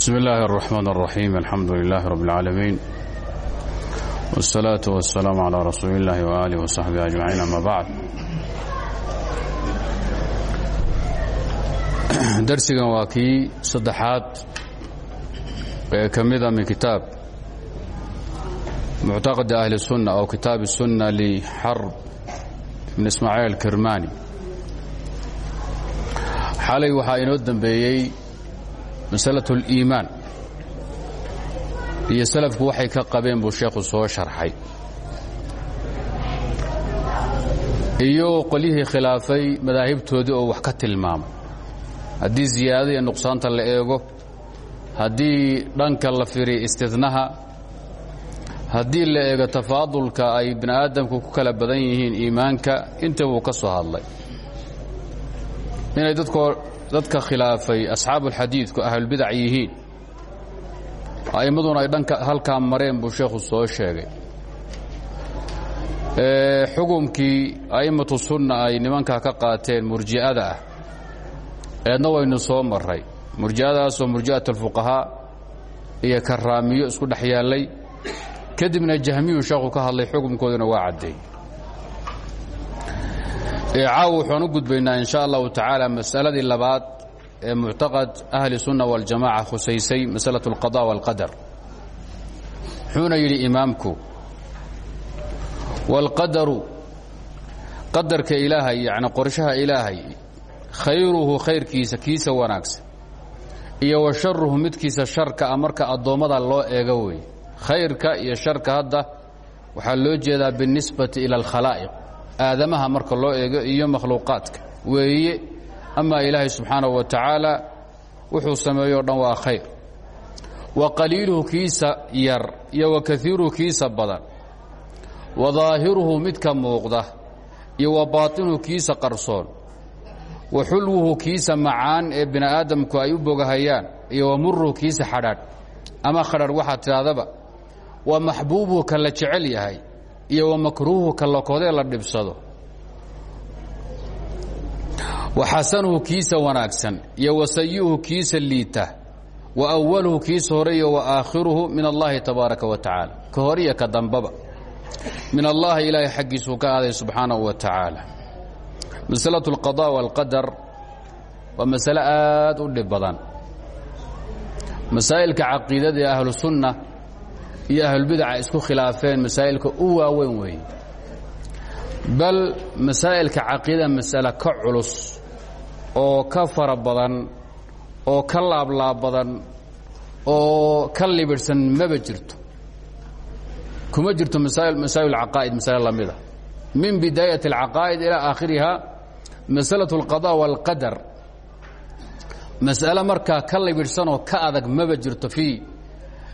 بسم الله الرحمن الرحيم الحمد لله رب العالمين والصلاة والسلام على رسول الله وآله وصحبه أجمعين أما بعد darsigan waa kii saddexaad ee ka mida min kitaab muctaqada ahli الsunna oo kitaab الsunna lxarb ibn ismaaciil alkirmani xalay waxaa inoo dembeeyey masalaة اliimaan iyo salafku waxay ka qabeen buu sheekhu soo sharxay. Iyo qolyihii khilaafay madaahibtoodii oo wax ka tilmaamay haddii ziyaadada iyo nuqsaanta la eego haddii dhanka la firiya istinaha haddii la eego tafaadulka ay bini aadamku ku kala badan yihiin iimaanka inta buu ka soo hadlay. Inay dadko dadka khilaafay asxaabuulxadiidku ahlulbidac yihiin. A'immaduna ay dhanka halkaa mareen buu sheekhu soo sheegay. Xukumkii a'immatu sunna ay nimankaa ka qaateen murji'ada ah. Eedna waynu soo maray murji'adaasoo murji'at alfuqahaa iyo karaamiyo isku dhex kadibna jahmiyuu sheekhu ka hadlay xukumkooduna waa caddeey caaw waxaan u gudbaynaa in sha allahu tacaala masaladii labaad ee muctaqad ahli sunna waljamaca khusaysay masalatu alqada waalqadar wuxuuna yidhi imaamku waalqadaru qadarka ilaahay yacni qorshaha ilaahay khayruhu khayrkiisa kiisa wanaagsan iyo wa sharuhu midkiisa sharka a marka addoommada loo eego wey khayrka iyo sharka hadda waxaa loo jeedaa biاlnisbati ila alkhalaa'iq aadamaha marka loo eego iyo makhluuqaadka. Weeye amaa ilaahay subxaanahu wa tacaala wuxuu sameeyo o dhan waa khayr. Wa qaliiluhu kiisa yar iyo wa kaiiruhu kiisa badan. Wa daahiruhu midka muuqda iyo wa baatinuhu kiisa qarsoon. Wa xulwuhu kiisa macaan ee bini aadamku ay u bogahayaan iyo wa muruhu kiisa xadhaadh. Ama khadharh waxaad tidhahdaba wa maxbuubuhu ka la jecel yahay iyo wa makruuhu ka lakodee la dhibsado. Wa xasanuhu kiisa wanaagsan iyo wa sayi'uhu kiisa liita wa awaluhu kiisa hore iyo wa aakhiruhu min allahi tabaaraka wa tacaala. Ka hore iyo ka dambaba. Min allahi ilaahay xaggiisuu ka aaday subxaanahu wa tacaala. Masalatu alqada waalqadar waa masale aad u dhib badan. Masaa'ilka caqiidada iyo ahlulbidaca isku khilaafeen masaa'ilka u waaweyn weeye bal masaa'ilka caqiida mas'ale ka culus oo ka fara oo ka laablaab oo ka libidhsan maba jirto. Kuma jirto masaa'il caqaa'id masale lamida ah. min bidaayat alcaqaa'id ilaa aakhiriha masalatu alqada waalqadar mas'ale markaa ka libidhsanoo ka adag maba jirto fii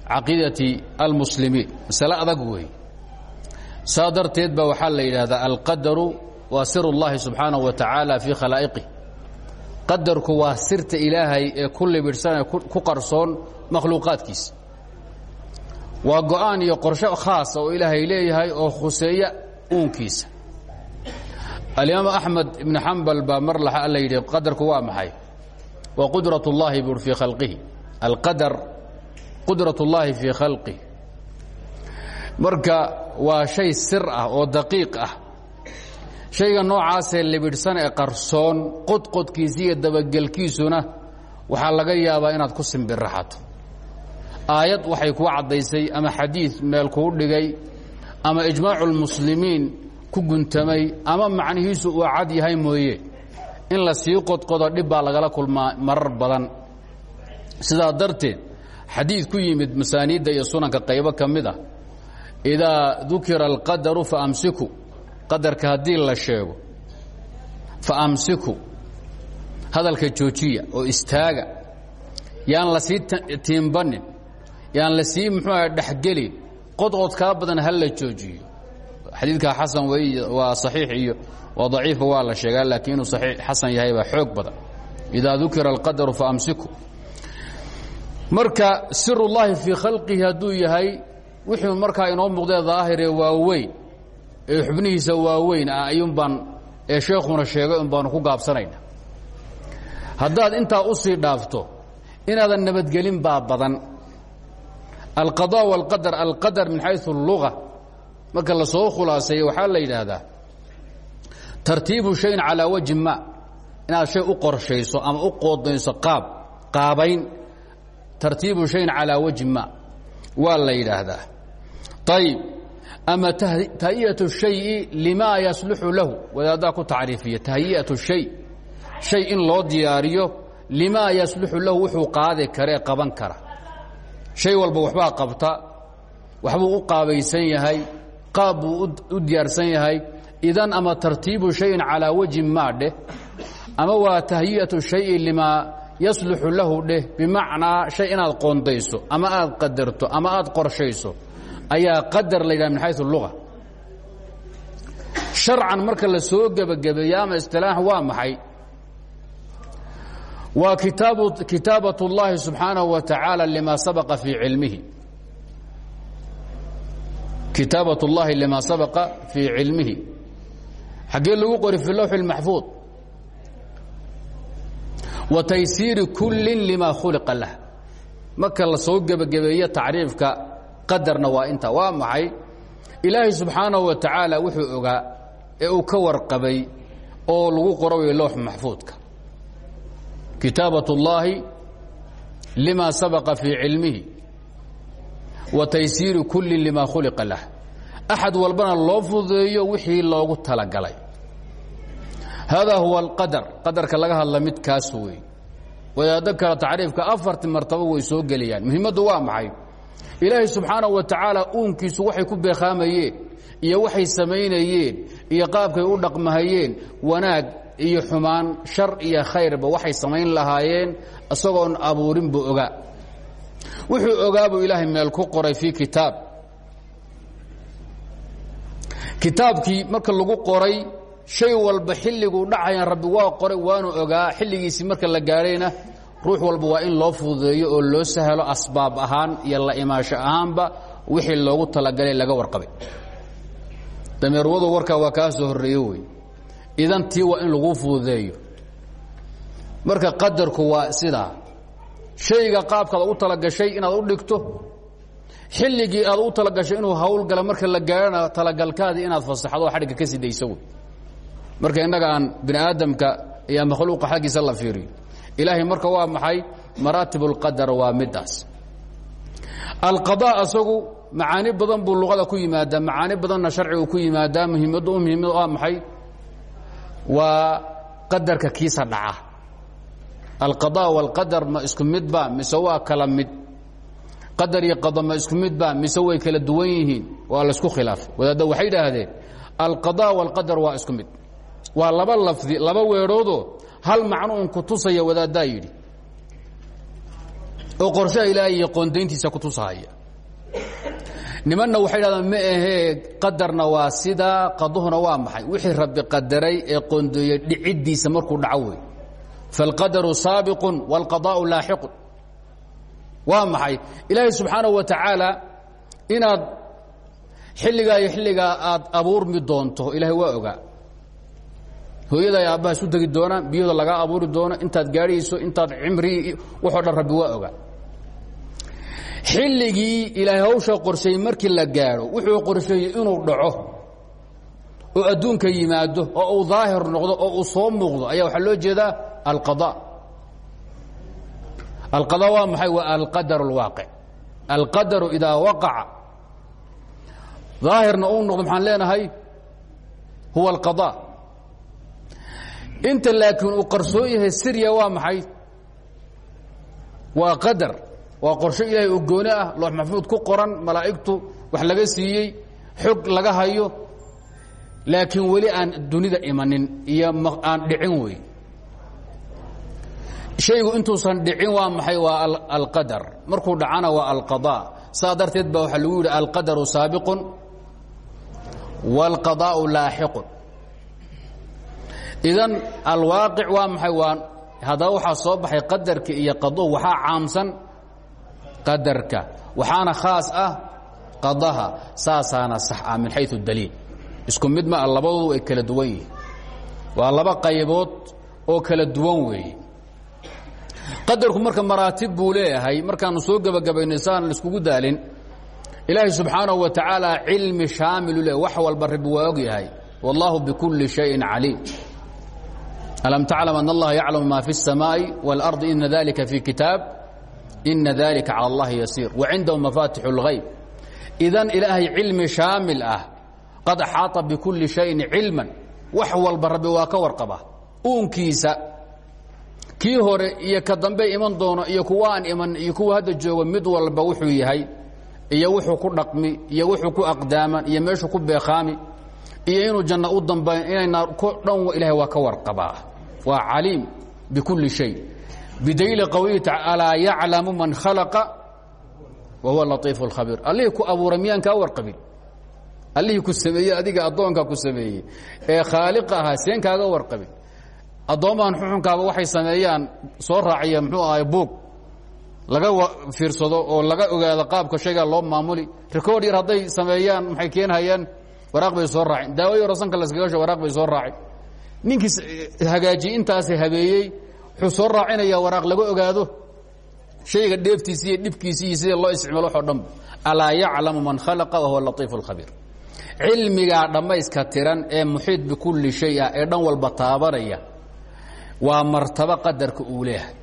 caqiidati almuslimiin masale adag weey saa darteed ba waxaa la yidhaahdaa alqadaru waa sir اllahi subxaanaه wa tacaala fii khalaa'iqih qadarku waa sirta ilaahay ee ku libidhsan ee ku qarsoon makhluuqaadkiisa waa go'aan iyo qorsho khaasa oo ilaahay leeyahay oo khuseeya uunkiisa alimaam axmed ibn xambal baa mar laxa la yidhi qadarku waa maxay wa qudrat اllahi bur fii khalqihi alqadar qudrat اllahi fii khalqih marka waa shay sir ah oo daqiiq ah. Shayga noocaasee libidhsan ee qarsoon qodqodkiisa iyo dabagelkiisuna waxaa laga yaabaa inaad ku simbiraxato aayad waxay kuu caddaysay ama xadiid meel kuu dhigay ama ijmaacu اlmuslimiin ku guntamay ama macnihiisu uu cad yahay mooye. In la sii qodqodo dhib baa lagala kulmaa marar badan. Sidaa darteed xadiid ku yimid masaaniidda iyo sunanka qaybo ka mid ah. Idaa dukira alqadaru faamsiku qadarka haddii la sheego faamsiku hadalka joojiya oo istaaga yaan la sii tiimbanin yaan la sii muxuu aha dhexgelin qodqod kaa badan ha la joojiyo. Xadiidkaa xasan wey waa saxiix iyo waa daciifa waa la sheegaa laakiin inuu xasan yahay baa xoog badan. Idaa dukira alqadaru faamsiku marka sirullaahi fii khalqihi hadduu yahay wuxuu markaa inoo muuqdee daahire waaweyn ee xubnihiisa waaweyn ah ayuunbaan ee sheekhuna sheegay un baanu ku gaabsanayna haddaad intaa u sii dhaafto inaadan nabadgelin baa badan. Alqadaa walqadar alqadar min xaysu alluga marka la soo khulaaseeyo waxaa la yidhaahdaa tartiibu shayin calaa wajhi ma inaad shay u qorshayso ama u qoodayso qaab qaabayn tartiibu shayin calىa wajhi ma waa la yidhaahdaa ayb ama tahyiyaة الشhayi lima yasluxu lahu wadaaddaa ku tacriifiya tahyiyaة الshay shay in loo diyaariyo limaa yasluxu lahu wuxuu qaadi karee qaban kara shay walba waxbaa qabta waxbuu u qaabaysan yahay qaab buu u diyaarsan yahay idan ama tartiibu shayin calaa wajhin maa dheh ama waa tahyiyatu shayin limaa yasluxu lahu dheh bimacnaa shay inaad qoondayso ama aad qadarto ama aad qorshayso ayaa qadar la yidhaha min xayu luga sharcan marka la soo gebagabeeyo ama istilaax waa maxay waa kitaabaة الlahi subحaanaه wa taعaalى lima sabqa fii cilmihi kitaabaة الlahi lima sabqa fii cilmihi xaggee lagu qori fi lawxi الmaxfuuظ wa taysiiri kullin limaa khuliqa lah. Marka la soo gebagabeeye tacriifka qadarna waa inta waa maxay? Ilaahay subxaanahu wa tacaala wuxuu ogaa ee uu ka warqabay oo lagu qoraway loox maxfuudka. Kitaabat lima sabaqa fii cilmihi. Wa taysiiri kullin limaa khuliqa lah. Axad walbana loo fududeeyo wixii loogu talagalay hada huwa اlqadar qadarka laga hadla midkaas wey wadaado kale tacriifka afarti martabo way soo gelayaan muhimaddu waa maxay? Ilaahay subxaanaه wa tacaala uunkiisu waxay ku beekaamayeen iyo waxay samaynayeen iyo qaabkay u dhaqmahayeen wanaag iyo xumaan shar iyo khayrba waxay samayn lahaayeen isagoon abuurin buu ogaa. Wuxuu ogaa buu ilaahay meel ku qoray fii kitaab. Kitaabkii marka lagu qoray shay walba xilliguu dhacayan rabbi waa qoray waanu ogaa. Xilligiisii marka la gaadhayna ruux walba waa in loo fududeeyo oo loo sahlo asbaab ahaan iyo la imaasho ahaanba wixii loogu talagalay laga warqabay. Dameerwadu warkaa waa kaa soo horreeyo wey idan tii waa in lagu fududeeyo. Marka qadarku waa sidaa. Shayga qaabkaad u talagashay inaad u dhigto xilligii aad u talagashay inuu hawlgala marka la gaarana talagalkaadii inaad fasaxdo oo xadhigga ka sidayso wey marka innaga aan bini aadamka iyo makhluuqa xaggiisa la fiiriyo ilaahay marka waa maxay maraatib اlqadar waa midaas alqaضاء asagu macaani badan buu luqada ku yimaadaa macaani badanna sharcigu ku yimaadaa muhiimaddu muhiimad waa maxay waa qadarka kiisa dhaca alqaضاء wاlqadar ma isku midba mise waa kala mid qadar iyo qado ma isku midba mise way kala duwan yihiin waa laysku khilaafay wadaadda waxay idhaahdeen alqaضاء wاlqadar waa isku mid waa laba lafdi laba weedhoodoo hal macno un ku tusaya wadaaddaa yidhi. Oo qorshaha ilaahay iyo qoondayntiisa ku tusahaya. Nimanna waxay dhahdaan ma ahee qadarna waa sidaa qaduhuna waa maxay. Wixii rabbi qadaray ee qoondeeyey dhiciddiisa markuu dhaco wey. Faalqadaru saabiqun wاlqadaa'u laaxiqun. Waa maxay? Ilaahay subxaanaه wa tacaala inaad xilligaa iyo xilligaa aad abuurmi doonto ilaahay waa ogaa hooyada aabbaha isu tegi doonaan biyahooda lagaa abuuri doono intaad gaadhayso intaad cimrii waxoo dhan waa ogaa xilligii ilaahay hawsha qorsheeyey markii la gaadho wuxuu qorsheeyey inuu dhaco oo adduunka yimaado oo uu daahir noqdo oo uu soo muuqdo. Ayaa waxaa loo jeedaa alqada. Alqada waa maxay? Waa alqadar اlwaaqic alqadaru idaa waqaca. Daahirna uu noqdo maxaan leenahay huwa alqada inta laakiin uu qarsoon yahay siriya waa maxay? Waa qadar. Waa qorsho ilaahay oo gooni ah loox maxfuud ku qoran malaa'igtu wax laga siiyey xog laga hayo laakiin weli aan dunida imanin iyo aan dhicin wey. Shaygu intuusan dhicin waa maxay? Waa alqadar. Markuu dhacana waa alqada. Saa darteed ba waxaa lagu yidhi alqadaru saabiqun wاlqadaau laaxiqun idan alwaaqic waa maxay? Waa haddaba waxaa soo baxay qadarka iyo qaduhu waxaa caamsan qadarka. Waxaana khaas ah qadaha. Saasaana sax ah min xayu daliil. Isku mid ma labadoodu ay kala duwan yihiin. Waa laba qaybood oo kala duwan weeye. Qadarku marka maraatib buu leeyahay. Markaanu soo gebagabaynay saan laiskugu daalin. Ilaahay subxaanahu wa tacaala cilmi shaamilu le wax walba rabi waa og yahay. Wallaahu bikulli shayin caliim alam taclam an allaha yaclamu ma fi الsamaaءi wاlarضi ina dalika fi kitaab ina dalika calى اllahi yasiir wacindahu mafatix اlغayb idan ilaahay cilmi shaamil ah qad axaaطa bikulli shayin cilman wax walba rabbi waa ka warqaba uunkiisa kii hore iyo ka dambe iman doono iyo kuwa aan iman iyo kuwa hadda joogo mid walba wuxuu yahay iyo wuxuu ku dhaqmi iyo wuxuu ku aqdaaman iyo meeshuu ku beekhaami iyo inuu janno u dambayn inayna dhan ilahay waa ka warqabaa waa caliim bikulli shay. Bidaliili qowlihi taala alaa yaclamu man khalaqa wa huwa latiifu اlkhabiir allihii ku abuuray miyaan kaa warqabin? Allihii ku sameeyey adiga addoonkaa ku sameeyey. Ee khaaliqa ahaa seen kaaga warqabin. Addoommahan xuxunkaaba waxay sameeyaan soo raaciya muxuu ahay buug. Laga fiirsado oo laga ogaado qaabka shaygaa loo maamuli. Record yar hadday sameeyaan maxay keenhayaan waraaq bay soo raaceen daawo yaro sanka laskaga sho waraaq bay soo raaceen ninkii hagaajiyey intaasi habeeyey wuxuu soo raacinayaa waraaq laga ogaado. Shayga dheeftiisi iyo dhibkiisi iyo sida loo isticmaalo waxo dhanba alaa yaclamu man khalaqa wahuwa latiifu اlkhabiir cilmigaa dhammayska tiran ee muxiid bikulli shay ah ee dhan walba taabanaya waa martabo qadarka uu leeyahay.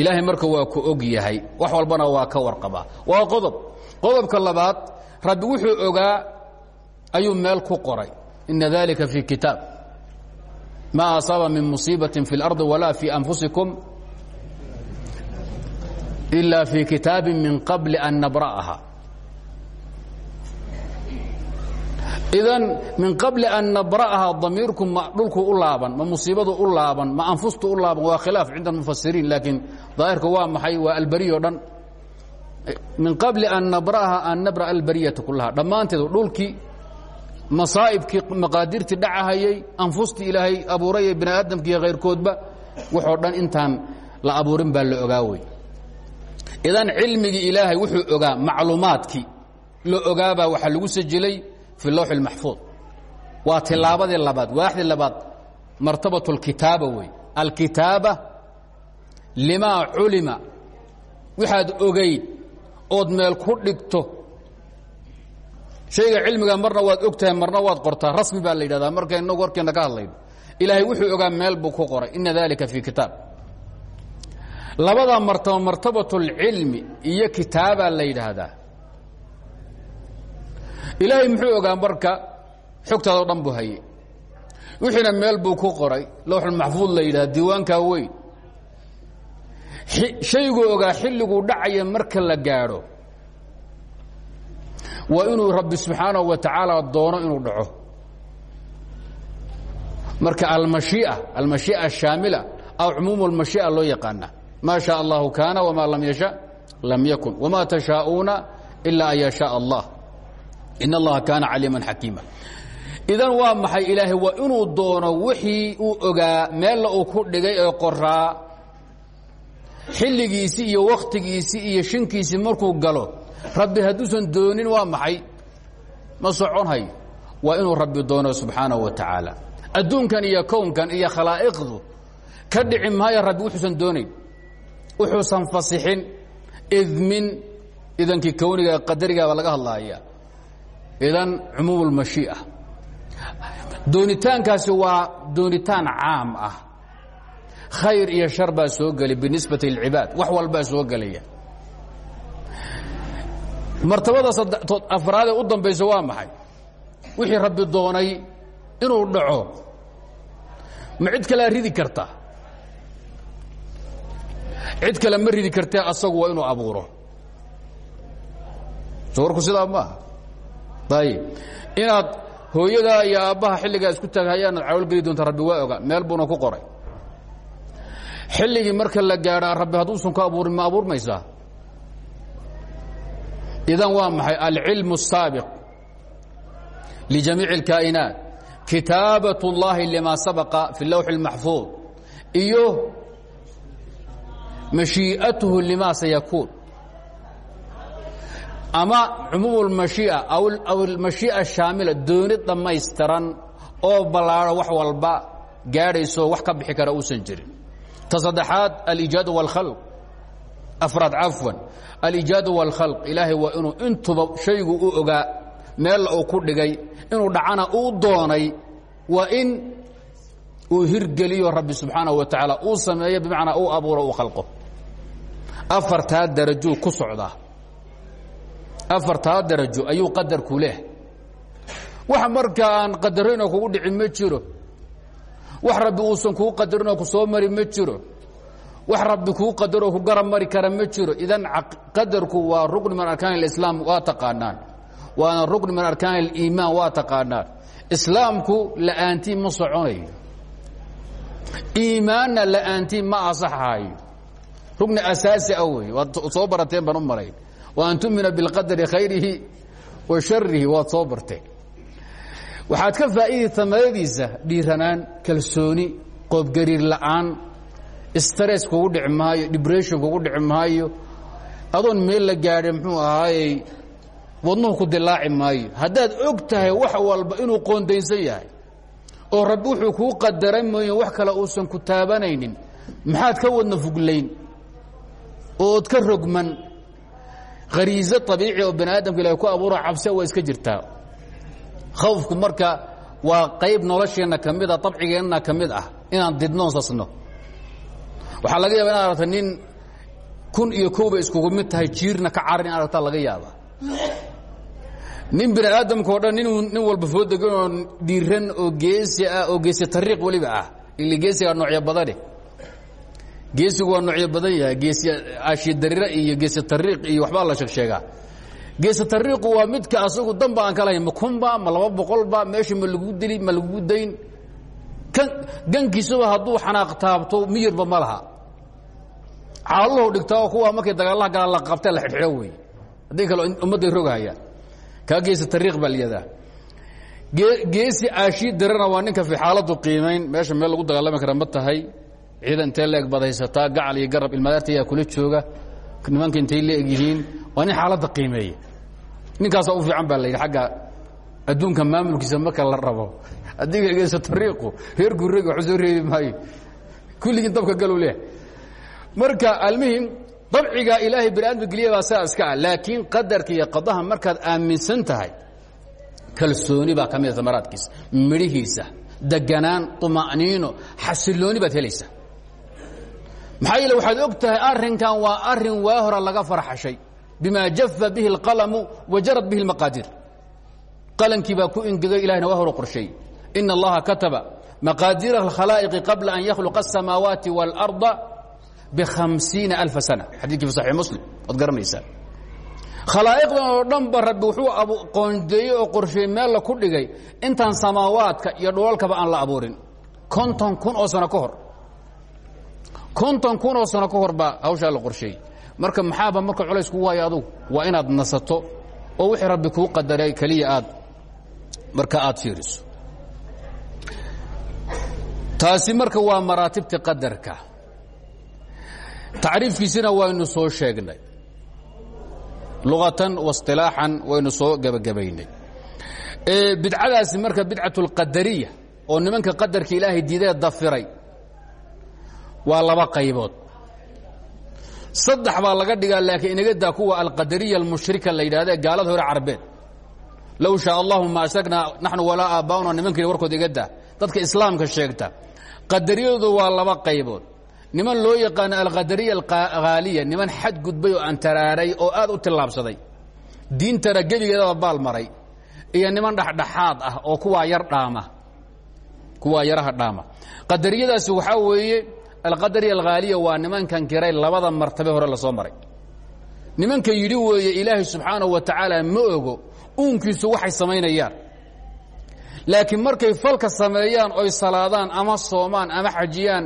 Ilaahay marka waa ku og yahay wax walbana waa ka warqabaa. Waa qodob. Qodobka labaad rabbi wuxuu ogaa ayuu meel ku qoray ina dalika fii kitaab ma asaaba min musiibaة fi اlarضi walaa fii anfusikum ila fii kitaabi min qabli an nabra'aha idan min qabli an nabra'aha damiirku ma dhulku u laaban ma musiibadu u laaban ma anfustu u laaban waa khilaaf cinda mufasiriin laakiin daahirka waa maxay waa alberiya o dhan min qabli an nabra'aha an nabra albariyata kulaha dhammaanteedu dhulkii masaa'ibkii maqaadirtii dhacahayey anfustii ilaahay abuuray ee bini aadamkiiyo khayrkoodba waxoo dhan intaan la abuurin baa la ogaa wey idan cilmigii ilaahay wuxuu ogaa macluumaadkii la ogaabaa waxaa lagu sajilay fi lowx اlmaxfuud waa tilaabadii labaad waaxdii labaad martabaة اlkitaaba wey alkitaaba limaa culima waxaad ogayd ood meel ku dhigto shayga cilmiga marna waad og marna waad qortaa. Rasmi baa la yidhahdaa marka inagu warkeena ka hadlayno. Ilaahay wuxuu ogaa meel buu ku qoray. Ina dalika fii kitaab. Labadaa martaba martabaة اlcilmi iyo kitaabaa la yidhaahdaa. Ilaahay muxuu ogaa marka xogtaadao dhan buu hayey wixiina meel buu ku qoray. Lowxulmaxfuud la yidhaha diiwaankaa weyn. Shayguu ogaa xilliguu dhacaya marka la gaadho waa inuu rabbi subxaanahu wa tacaala doono inuu dhaco marka almashiia almashiia ashaamila aw cumuumu اlmashiia loo yaqaana maa shaء allahu kaana wma lam yasha lam yakun wma tashaa'uuna ila an yashaء allah in allaha kaana caliima xakiima idan waa maxay ilaahay waa inuu doono wixii uu ogaa meella uu ku dhigay ee qoraa xilligiisii iyo wakhtigiisii iyo shinkiisii markuu galo rabbi hadduusan doonin waa maxay? Ma soconhayo waa inuu rabbi doono subxaanahu wa tacaala. Adduunkan iyo kownkan iyo khalaa'iqdu ka dhici maayo rabbi wuxuusan doonayn. Wuxuusan fasixin idmin idankii kowniga qadarigaaba laga hadlaaya. Idan cumuum اlmashii'a doonitaankaasi waa doonitaan caam ah. Khayr iyo shar baa soo gelay binisbati lilcibaad wax walbaa soo gelaya martabada afraadee u dambaysa waa maxay? Wixii rabbi doonay inuu dhaco. Ma cid kalea ridi karta? Cid kale ma ridi kartee asagu waa inuu abuuro. So warku sidaa maaha ayib inaad hooyadaa iyo aabbaha xilligaa isku taaghayaanaad cawl geli doonta rabbi waa oga. Meel buuna ku qoray. Xilligii marka la gaadhaa rabbi hadduusan ku abuurin ma abuurmaysaa idan waa maxay alcilmu الsaabiq lijamiici اlkaa'inaat kitaabaة اllahi lima sabaqa fi lawxi اlmaxfuud iyo mashii'atuhu lima sayakuun ama cumuum اlmashii'a aw almashii'a ashaamila doonid dhammaystiran oo ballaaro wax walba gaadhayso wax ka bixi kara uusan jirin ta saddexaad aliijaad wاlkhalq afraad cafwan. Aliijaad wاlkhalq ilaahay waa inuu intuba shaygu u ogaa meella uu ku dhigay inuu dhacana uu doonay waa in uu hirgeliyo rabbi subxaanaه wa tacaala uu sameeyo bimacnaa uu abuuro uu khalqo. Afartaa darajuu ku socdaa afartaa darajo ayuu qadarku leh. Wax marka aan qadarayno kugu dhici ma jiro. Wax rabbi uusan kuu qadarinoo ku soo mari ma jiro wax rabbi kuu qadaroo ku garab mari kara ma jiro idan qadarku waa rukni min arkaan اlislaam waa taqaanaan waana rukni min arkaan اliimaan waa taqaanaan islaamku la'aantii ma soconayo iimaanna la'aantii ma asaxayo rugni asaasi ah wey waad soo barateen baan u malayn wa an tumina biاlqadari khayrihi wa sharihi waad soo barteen waxaad ka faa'iidi tamadadiisa dhiiranaan kalsooni qoobgariir la'aan stress kugu dhici maayo dibression kugu dhici maayo adoon meel la gaadhay muxuu ahaayey wadnuhu ku dilaaci maayo. Haddaad og tahay wax walba inuu qoondaysan yahay oo rabbi wuxuu kuu qadaran mooye wax kale uusan ku taabanaynin maxaad ka wadna fuglayn ood ka rogman khariiso abiici oo bani aadamka ilahay ku abuuro cabse waa iska jirtaa. Khawfku marka waa qayb nolosheenna ka mid a abcigeenna ka mid ah inaan didnoon sasno waxaa laga yaaba inaad aragta nin kun iyo kowba iskugu mid tahay jiirna ka carar in aragtaa laga yaaba nin bini aadamka o dhan nin nin walba foo degan oo dhiiran oo geesi ah oo geesi tariiq weliba ah. Ili geesigaa noocyo badane geesigu waa noocyo badan yahay. Geesi aashidarira iyo geesi tariiq iyo waxbaa la sheegsheegaa. Geesi tariiqu waa midka asagu danba aan ka lahayn ma kunba ma laba boqolba meesha ma lagu dili ma lagu dayn. Gankiisuba hadduu xanaaq taabto miyirba ma laha caaluhu dhigtaa kuwa markay dagaalaha galaan la qabtee la xidhxidho wey haddii kale ummadday rogahayaan kaa geesi tariiq baa layadaa geesi aashii darana waa ninka fi xaaladu qiimayn meesha meel lagu dagaalami kara ma tahay. Ciidan intee leeg baad haysataa gacal iyo garab ilmadaarta ayaa kula jooga. Nimanka intay leeg yihiin? Waa nin xaaladda qiimeeya ninkaasaa u fiican baa la yidhi agga adduunka maamulkiisa marka la rabo. Adiga geesi tariiqu reer gurregi waxu soo reebi maayo. Kulligiin dabka galu leh marka almuhim dabciga ilaahay bani aadamka geliya baa saa iska ah laakiin qadarka iyo qadaha markaad aaminsan tahay kalsooni baa ka mida amaraadkiisa midhihiisa deganaan طuma'niino xasilooni baad helaysaa maxaa yeele waxaad og tahay arrinkan waa arrin waa hora laga farxashay bima jafa bihi اlqalamu wa jarad bihi اlmaqaadir qalankii baa ku ingegay ilahna waa horo qorsheey ina allaha kataba maqaadiira اlkhalaa'iqi qabla an yakhluqa الsamaawaati wاlأrضa bhamsiina alfa sana xadidkii fi saxix muslim waad garanaysaa khalaa'iqdan oo dhan ba rabbi wuxuu qoondeeyey oo qorsheey meel la ku dhigay intaan samaawaadka iyo dholalkaba aan la abuurin konton kun oo sano ka hor konton kun oo sano ka hor baa hawshaa la qorsheeyey marka maxaaba marka culays kugu haya adugu waa inaad nasato oo wixii rabbi kuu qadaray keliya aad marka aad fiiriso taasi marka waa maraatibta qadarka tacriifkiisina waynu soo sheegnay. Luqatan wasilaaxan waynu soo gebagabaynay. Bidcadaasi marka bidcat اlqadariya oo nimanka qadarka ilaahay diidee dafiray waa laba qaybood. Saddex baa laga dhigaa laakiin inaga daa kuwa alqadariya almushrika la yidhahda gaalada hore carbeed. Low shaa allahu ma ashragna naxnu walaa aabbauna nimankii warkood iga daa. Dadka islaamka sheegta qadariyadu waa laba qaybood niman loo yaqaano alqadariya alhaaliya niman xad gudbay oo antaraaray oo aad u tillaabsaday diintana gebigeedaba baal maray iyo niman dhexdhexaad ah oo kuwaa yar dhaama kuwaa yaraha dhaama. Qadariyadaasi waxaa weeye alqadariya alhaaliya waa nimankan kiray labada martabe hore la soo maray. Nimanka yidhi weeye ilaahay subxaanahu wa tacaala ma ogo uunkiisu waxay samaynayaan. Laakiin markay falka sameeyaan oy salaadaan ama soomaan ama xajiyaan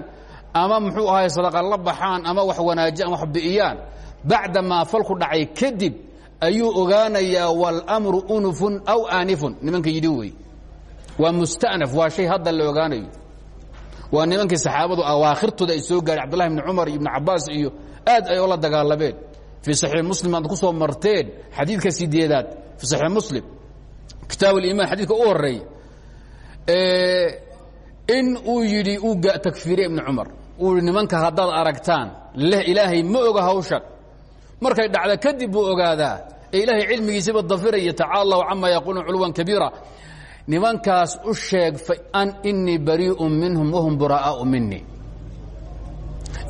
ama muxuu ahay sadaqa la baxaan ama wax wanaajiyaan wax bi'iyaan bacdamaa falku dhacay kadib ayuu ogaanayaa wاlmru unufun aw aanifun. Nimanka yidhi wey waa mustanaf waa shay hadda la ogaanayo. Waa nimankii saxaabadu awaakhirtooda ay soo gaadhay cabdullahi bni cumar iyo ibni cabaas iyo aad ay ola dagaalameen. Fii saxiix muslim aad ku soo marteen xadiidka sideedaad fii saxiix muslim kitaab اliman xadidka u horreeya in uu yidhi uu takfiiriye ibni cumar uu nimanka haddaad aragtaan leh ilaahay ma oga hawshan markay dhacda kadib buu ogaadaa ee ilaahay cilmigiisiba dafiraya tacaala allahu cama yaquuluun culuwan kabiira. Nimankaas u sheeg an inii barii'un minhum wahum buraa'aau minii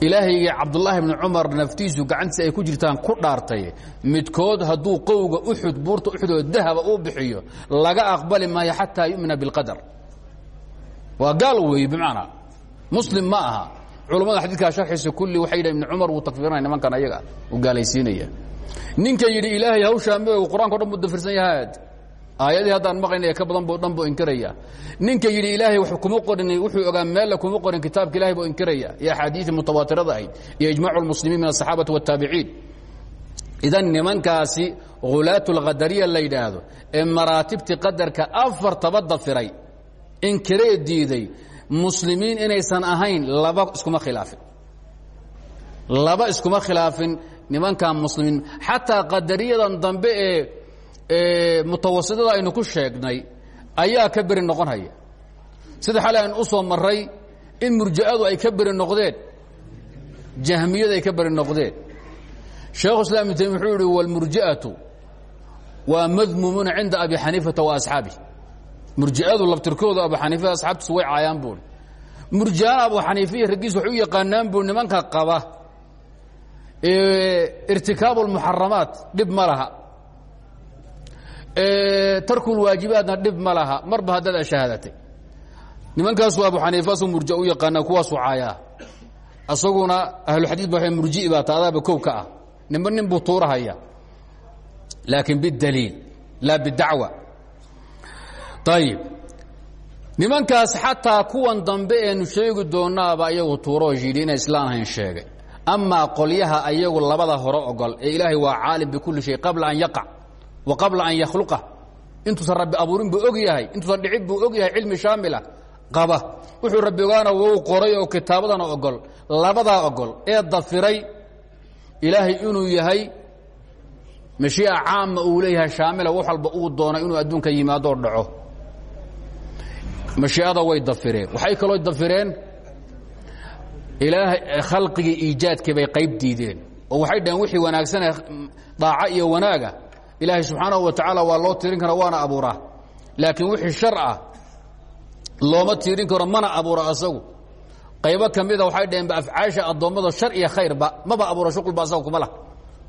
ilaahaygii cabdulaahi bni cumar naftiisu gacantiisa ay ku jirtaan ku dhaartay midkood hadduu qowga uxud buurta uxud oo dahaba uu bixiyo laga aqbali maayo xataa yumina biاlqadar waa gaal weeye bimacnaa. Muslim ma aha culammada xadiidkaa sharxiisa kulli waxay yidhahen ibni cumar wuu takfiirinaya nimankan ayaga uu gaalaysiinaya. Ninka yidhi ilaahay hawshaa ma og qur'aanka o dhan buu dafirsan yahaad aayadii haddaan maqlayna ka badan bu dhan buu inkiraya ninka yidhi ilaahay wax kuma qorin wuxuu ogaa meella kuma qorin kitaabka ilahay buu inkiraya iyo axaadiidii mutawaatirada ahayd iyo ijmaacu lmuslimiin min asaxaabati waataabiciin idan nimankaasi hulaat lqadariya la yidhaahdo ee maraatibtii qadarka afartaba dafiray inkiree diiday muslimiin inaysan ahayn laba iskuma khilaafin. Laba iskuma khilaafin nimankan muslimiin. Xataa qadariyadan dambe ee mutawasitada aynu ku sheegnay ayaa ka beri noqon haya sida xalay u soo maray in murji'adu ay ka beri noqdeen jahmiyadu ay ka beri noqdeen. Sheekhu islam ibn taymiya wuxuu yihi wاlmurji'atu waa madmuumuuna abi xaniifata wa asxaabi murji'adu labtirkooda abu xaniifa asxaabtiisu way caayaan buuri murji'ana abu xaniifiya raggiis waxay u yaqaanaan buuri nimanka qaba. Irtikaabu اlmuxaramaat dhib ma laha. Tarkulwaajibaatna dhib ma laha. Marba haddaad ashahaadatay. Nimankaasu abu xaniifa asuu murji u yaqaana kuwaasuu caayaa. Asaguna ahluxadiid ba murji'i baa ta adaaba kow ka ah. Nimba nin buu tuurahaya. Laakiin bidaliil laa bidacwa ayib nimankaas xataa kuwan dambe eenu sheegi doonaaba ayagu tuuroo yidhi inay islaan ahayn sheegay. Amaa qolyaha ayagu labada hore ogol ee ilaahay waa caalim bikulli shay qabla an yaqac wa qabla an yakhluqa. Intuusan rabbi abuurin buu og yahay intuusan dhicin buu og yahay cilmi shaamila. Qaba. Wuxuu rabbi ogaana wuu qoray oo kitaabadana ogol labadaa ogol ee dafiray ilaahay inuu yahay mashii'a caama uu leeyahay shaamila wax walba uu doono mashii'ada way dafireen. Waxay kaloo dafireen ilaahay khalqigii iijaadkii bay qayb diideen. Oo waxay dhaheen wixii wanaagsanee daaco iyo wanaaga ilaahay subxaanahu wa tacaala waa loo tirin kara waana abuuraa. Laakiin wixii shar ah looma tiirin karo mana abuura asagu qaybo ka mida waxay dhaheen ba afcaasha addoommada shar iyo khayrba maba abuura shuqulba asaga kuma lah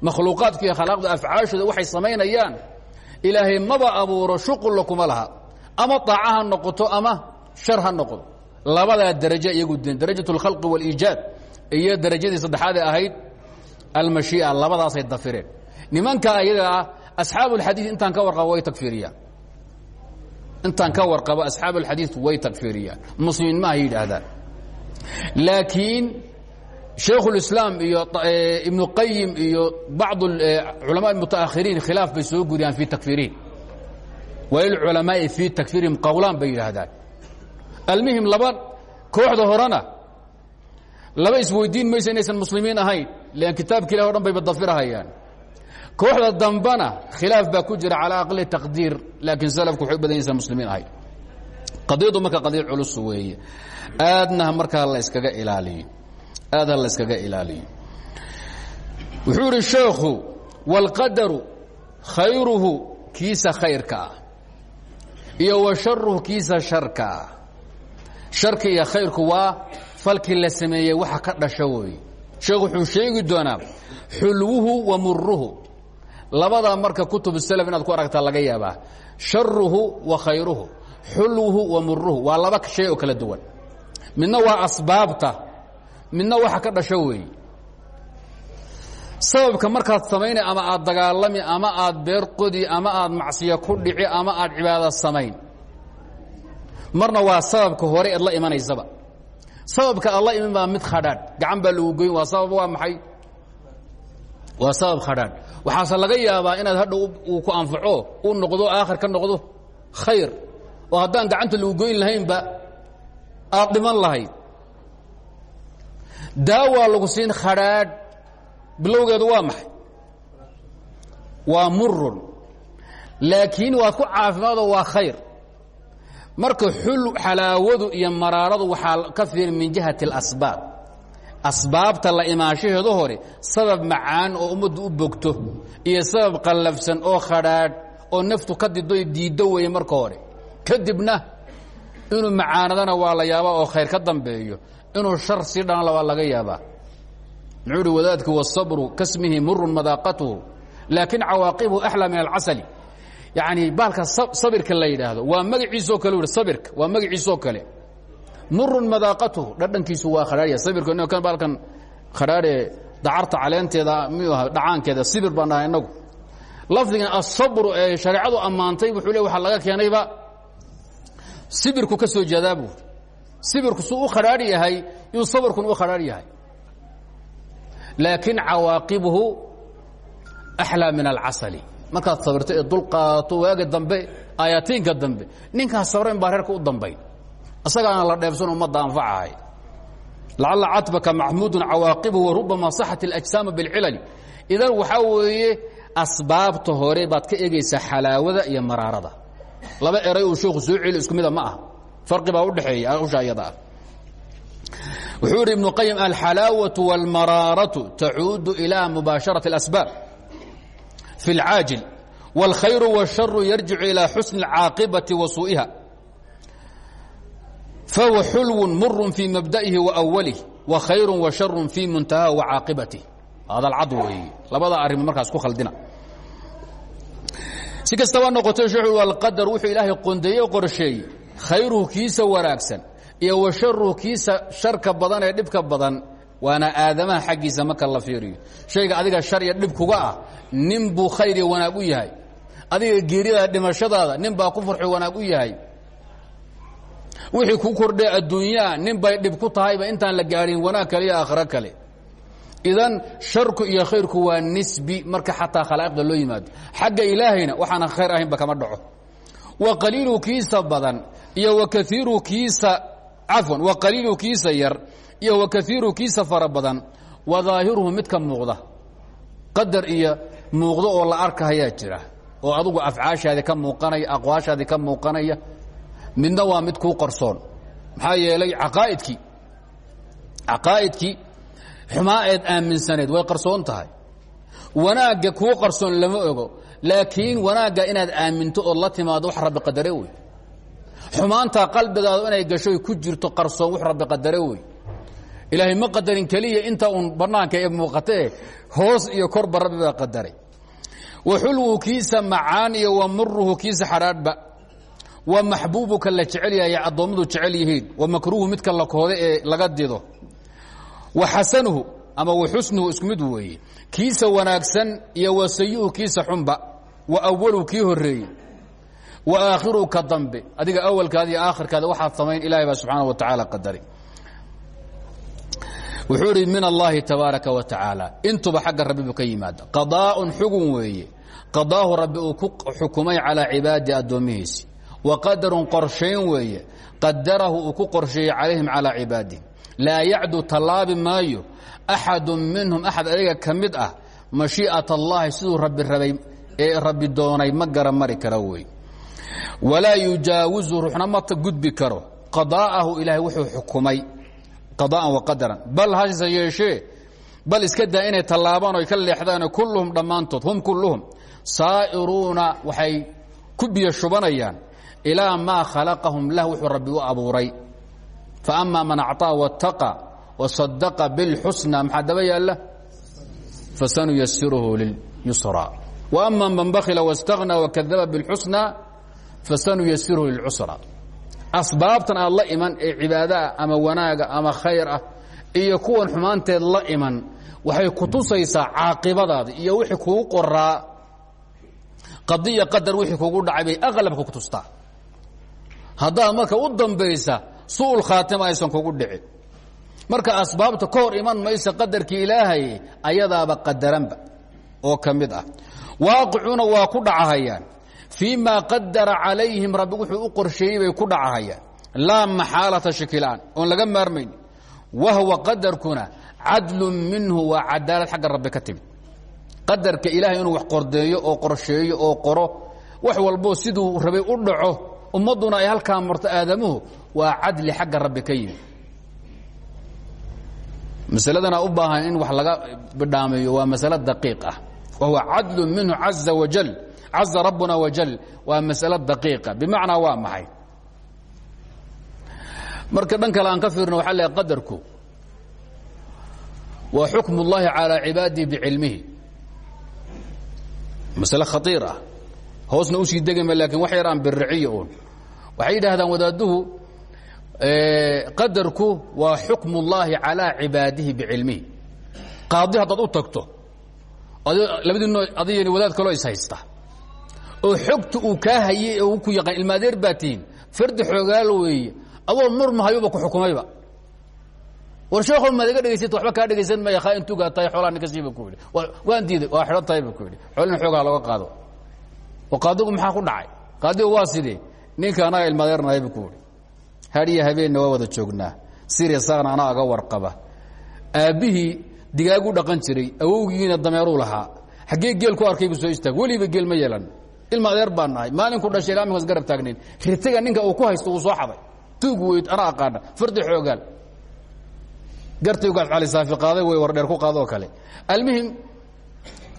makhluuqaadka iyo khalaaqda afcaashooda waxay samaynayaan. Ilaahay maba abuuro shuqulla kuma laha ama daaca ha noqoto ama shar ha noqoto labadaa darajo iyagu diin darajat اlkhalqi wاliijaad iyo darajadii saddexaadee ahayd almashii'a labadaasay dafireen nimanka ayaga ah asxaabu اlxadiid intaan ka warqabo way tagfiriyaan intaan ka warqabo asxaab اlxadiid way tagfiriyaan muslimiin maaha yidhaahdaan laakiin shaykhu اlislaam iyo ibnu qayim iyo bacd culamaa mutaakhiriin khilaaf bay soo guriyaan fii takfirihim walilculamaai fii takfirihim qowlaan bay yidhaahdaan. Almuhim laba kooxda horena laba isweydiin maysa inaysan muslimiin ahayn lan kitaabka ilah o dhan bayba dafirahayaan. Kooxda dambana khilaaf baa ku jira calaa aqli taqdiir laakiin salafku waxay u badan yaysan muslimiin ahayn. Qadiyaddu marka qadiya culus weeye. Aadna markaa la yskaga ilaaliyo. Aad ha la yskaga ilaaliyo. Wuxuu idhi sheekhu wاlqadaru khayruhu kiisa khayrka ah iyo wa sharuhu kiisa sharka. Sharki iyo khayrku waa falkii la sameeyey waxa ka dhasho weeye sheekhu wuxuu sheegi doonaa xulwuhu wa muruhu labadaa marka kutub salaf inaad ku aragtaa laga yaabaa sharuhu wa khayruhu xulwuhu wa muruhu waa laba shay oo kala duwan. Midna waa asbaabta midna waxa ka dhasho weeye sababka markaad samaynay ama aad dagaalami ama aad beer qodi ama aad macsiya ku dhici ama aad cibaada samayn. Marna waa sababka hore eed la imanaysaba. Sababka aad la iman baa mid khadhaadh. Gacan baa lagu goyn waa sabab waa maxay? Waa sabab khadhaadh. Waxaase laga yaabaa inaad hadha uu ku anfaco uu noqdo aakhir ka noqdo khayr. Oo haddaan gacanta lagu goyn lahaynba aad dhiman lahayd. Daawaa lagu siin khadhaadh bilowgeedu waa maxay? Waa murun laakiin waad ku caafimaadoo waa khayr. Marka xul xalaawadu iyo maraaradu waxaa ka fiirin min jihati اlasbaab asbaabta la imaanshaheedu hore sabab macaan oo ummaddu u bogto iyo sabab qallafsan oo khadhaadh oo naftu ka dido diiddo weeye marka hore. Kadibna inuu macaanadana waa la yaabaa oo khayr ka dambeeyo. Inuu shar sii dhanala waa laga yaabaa muxuu uhi wadaadku wasabru kasmihi murun madaaqatuhu laakin cawaaqibhu axlaa min alcasali yacni baalka sabirka la yidhaahdo waa magaciisoo kale uhi sabirka waa magaciisoo kale murun madaaqatuhu dhadhankiisu waa khadhaarya sabirka in kan baalkan khadhaaree dacarta caleenteeda miyuu aha dhacaankeeda sibir baan dhahay innagu lafdigan asabru ee shareecadu ammaantay wuxuu le waxaa laga keenayba sibirku ka soo jeedaa buuri sibirku suu u khadhaadh yahay yuu sabrkun u khadhaadh yahay laakiin cawaaqibuhu axlaa min alcasali markaad sabirto ee dulqaato waaga dambe ayaatiinka dambe ninkaas sabrayn baa reerka u dambayn isagaana la dheebsan ummadda anfacahay lacalla catbaka maxmuudun cawaaqibuhu warubama saxat اlajsaama biاlcilali idan waxaa weeye asbaabta hore baad ka egaysaa xalaawada iyo maraarada laba eray uu sheekhu soo celi isku mida ma aha farqi baa udhexeeya hawsha iyada ah wuxuu yidhi ibnu qayim alxalaawaةu wاlmaraaraةu tacuudu ilى mubaasharaةi اlasbaab fi اlcaajil wاlkhayru wالsharu yarjicu ilى xusni اlcaaqibaةi wa suu'iha fahuwa xulw muru fii mabda'ihi wa awalih wa khayru wa sharu fii muntahaha wa caaqibatih hadal cad weeye labada arrimo markaas ku khaldina si kastaba noqotay sheekhu alqadar wuxuu ilaahay qondeeye o qorsheeyey khayruhu kiisa wanaagsan iyo wa sharuhu kiisa sharka badan ee dhibka badan waana aadamaha xaggiisa marka la fiiriyo. Shayga adiga shar iyo dhib kuga ah nin buu khayr wanaag u yahay. Adiga geeriyada dhimashadaada nin baa ku farxo wanaag u yahay. Wixii ku kordhay adduunyaa nin bay dhib ku tahayba intaan la gaadhin wanaag kale iyo kale. Idan sharku iyo khayrku waa nisbi marka xataa khalaa'iqda loo yimaado. Xagga ilaahayna waxaana khayr ahaynba kama dhaco. Wa qaliilu kiisa badan iyo wa kaiiru kiisa cafwan wa qaliilu kiisa yar iyo wa kaiiru kiisa fara badan wa daahiruhu midka muuqda. Qadar iyo muuqdo oo la arkahayaa jira oo adugu afcaashaadi ka muuqanaya aqwaashaadi ka muuqanaya midna waa mid kuu qarsoon. Maxaa yeelay caqaa'idkii caqaa'idkii xumaa eed aaminsaneed way qarsoon tahay. Wanaagga kuu qarsoon lama ogo laakiin wanaagga inaad aaminto ood la timaado wax rabbi qadare wey xumaantaa qalbigaadu inay gashoy ku jirto qarsoon wax rabbi qadare wey ilaahay ma qadarin keliya inta uun bannaanka ee muuqatee hoos iyo korba rabbi baa qadaray. Wa xulwu kiisa macaan iyo wa muruhu kiisa xadhaadhba wa maxbuubuka la jecel yahay addoommadu jecel yihiin. Wa makruuhu midka la kohda ee laga dido. Wa xasanuhu ama wa xusnuhu isku mid weeye kiisa wanaagsan iyo wa sayi'u kiisa xunba wa awalu kii horeeye wa aakhiru ka dambe adiga awalkaada iyo aakhirkaada waxaad samayn ilahay baa subxaana wa tacaala qadaray wuxuu idhi min allahi tabaaraka wa tacaala intuba xagga rabbi buu ka yimaada. Qadaa'un xugun weeye. Qadaahu rabbi uu ku xukumay calaa cibaadi addoommihiisi wa qadarun qorshayn weeye. Qadarahu uu ku qorsheeyey calayhim calaa cibaadih laa yacdu tallaabi maayo. Axadu minhum axad ayaga ka mid ah mashii'at allahi siduu rabbi rabay ee rabbi doonay ma gara mari kara wey walaa yujaawizu ruuxna ma gudbi karo qadaa'ahu ilaahay wuxuu xukumay qada'an wa qadaran bal hase yeeshee bal iska daa inay tallaabaan o ay ka leexdaan kulluhum dhammaantood hum kulluhum saa'iruuna waxay ku biyo shubanayaan ilaa maa khalaqahum lah wuxuu rabbi u abuuray fa ama man acطaa waاtaqa wasadaqa biاlxusna maxaa daba yaalla fasanuyasiruhu lilyusra wa ama man bakila wاstagna wakadaba biاlxusna fasanuyasiruhu lilcusra asbaabtan aad la iman ee cibaadaah ama wanaaga ama khayr ah iyo kuwan xumaanteed la iman waxay ku tusaysaa caaqibadaada iyo wixii kugu qoraa qadiya qadar wixii kugu dhacay bay aqlabka ku tustaa haddaad marka u dambaysa su'ul khaatima aysan kugu dhicin marka asbaabta ka iman maysa qadarkii ilaahay ayadaaba qadaranba oo ka ah waaqicuna waa ku dhacahayaan fii ma qadara calayhim rabbi wuxuu u qorsheeyey bay ku dhacahayaan laa maxaalata shakilaan oon laga maarmayn. Wahwa qadarkuna cadlun minhu waa cadaalad xagga rabbi ka timid. Qadarka ilaahay inuu wax qordeeyo oo qorsheeyo oo qoro wax walbo siduu rabay u dhaco ummadduna ay halkaa marto aadamuhu waa cadli xagga rabbi ka yimid. Masaladana u baahan in wax laga bidhaameeyo waa masalo daqiiq ah. Wahuwa cadlu minhu caza wajal caza rabbuna wajal waa masalo daqiiqa bimacnaa waa maxay marka dhan kale aan ka fiirno waxaa leehay qadarku waa xukm اllahi calى cibaadihi bicilmihi masale khaiir ah hoosna usii degama lakin wax yar aan biriciyo un waxay yidhaahdaan wadaadduhu qadarku waa xukm اllahi calى cibaadihi bicilmihi qaadi haddaad u tagto labadii noo adigani wadaad kaloo is haysta oo xogta uu kaa hayey oo ku yaqaan ilmaadeer baa tihiin fardi xoogaal weeye. Adoo murmahayuba ku xukumayba. War sheekho maad iga dhegaysata waxba kaa dhegaysan maya khaa intugaa tahay xoolaa ninka siiba ku yidhi. Waan diiday waa xidhan tahay ba ku yidhi. Xoolina xoogaa looga qaado. Oo qaadigu maxaa ku dhacay? Qaadigu waa sidee? Ninka anaga ilmaadeernahay bu ku yidhi. Hadhiya habeenna waa wada joognaa. Siriya saaqna anaa aga warqaba. Aabbihii digaagu dhaqan jiray awowgiina dameeruu lahaa. Xaggee geel ku arkay buu soo istaag weliba geel ma yeelan ilma adeer baa nahay. Maalinku dhashay ilaa minkas garab taagnayn. Ritiga ninka uu ku haysto uu soo xaday tuug weyd ana aqaana. Fardi xoogaal gartaygaad calisaafi qaaday wey war dheer ku qaad oo kale. Almuhim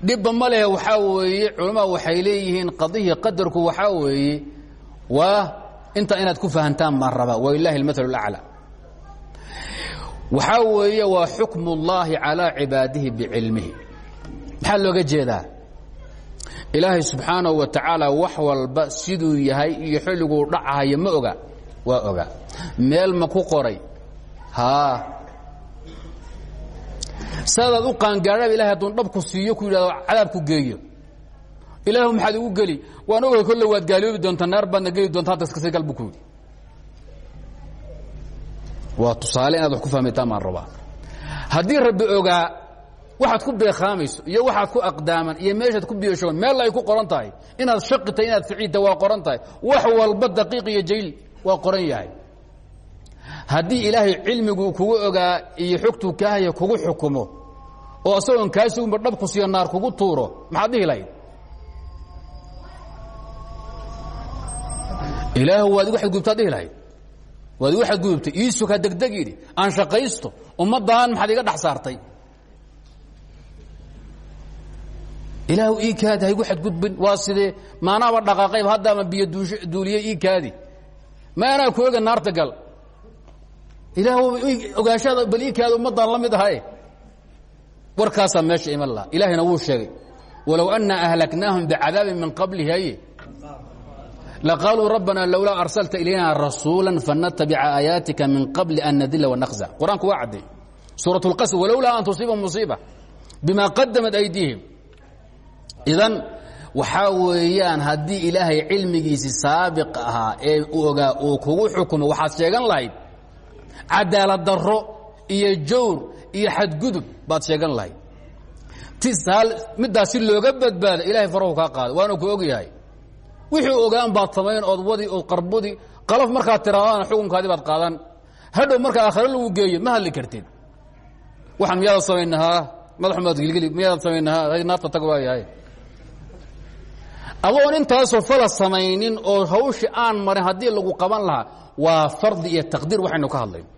dhibba ma lehe waxaa weeye culamaa waxay leeyihiin qadihii qadarku waxaa weeye waa inta inaad ku fahantaan baan rabaa. Walilaahi almaal aclaa. Waxaa weeye waa xukmu اllaahi calaa cibaadihi bicilmihi maxaa looga jeedaa? Ilaahay subxaanaه wa tacaala wax walba siduu yahay iyo xilliguu dhacahayo ma oga? Waa oga. Meel ma ku qoray? Haa. Saadaad u qaangaadhaba ilahay hadduu dhabku siiyo ku yidhahdo cadaabku geeyo. Ilaahu maxaad igu geli? Waan ogahay kolle waad gaaloobi doontaa naar baadna geli doonta hadda iskasii gal bu ku waa tusaale inaad wax ku fahmaytaan baan rabaa. Haddii rabbi ogaa waxaad ku beekaamayso iyo waxaad ku aqdaaman iyo meeshaad ku biyoshoon meel ay ku qoran tahay. Inaad shaqita inaad ficiidta waa qoran tahay. Wax walba daqiiq iyo jayl waa qoran yahay. Haddii ilaahay cilmiguu kugu ogaa iyo xogtuu kaahaya kugu xukumo oo asagoon kaa suginba dhabku siiyo naar kugu tuuro maxaad dhihi lahayd? Ilaahu waad igu xadgudubtaad dhihi lahayd. Waad igu xadgudubtay iisuka degdeg idhi aan shaqaysto ummaddan maxaad iga dhex saartay ilaahu ii kaadi ha igu xadgudbin waa sidee maanaaba dhaqaaqayb haddaama biyo duuliye ii kaadi ma anaa ku oga naarta gal. Ilaah ogaashada bal ii kaadi ummaddaan la mid ahae warkaasaa meesha iman laha ilaahayna wuu sheegay. Walow anna ahlaknaahum bicadaabin min qablihi haye. Laqaaluu rabbana lowlaa arsalta ilayna rasuula fanatabica aayaatika min qabli an nadila wanakza qur'aanku waa cadday suuraة اlqasr walowlaa an tusiiba musiiba bima qadamat aydiihim idan waxaa weeyaan haddii ilaahay cilmigiisii saabiq ahaa ee ogaa uu kugu xukumo waxaad sheegan lahayd cadaalad daro iyo jawr iyo xadgudub baad sheegan lahayd. Tisaal middaas si looga badbaado ilahay farahu kaa qaada waana ku og yahay. Wixii ogaan baad samayn ood wadi ood qarbudi qalaf markaad tiraadaan xukunkaadii baad qaadan. Hadhow markaa aakhare lagu geeyo ma hadli kartid. Waxaan miyaada samaynahaa? Madaxumaad gilgili miyaadaad samaynahaa? Naarta tag waayahay adoon intaasoo fala samaynin oo hawshii aan marin haddii lagu qaban lahaa waa fardi iyo taqdiir waxaynu ka hadlayno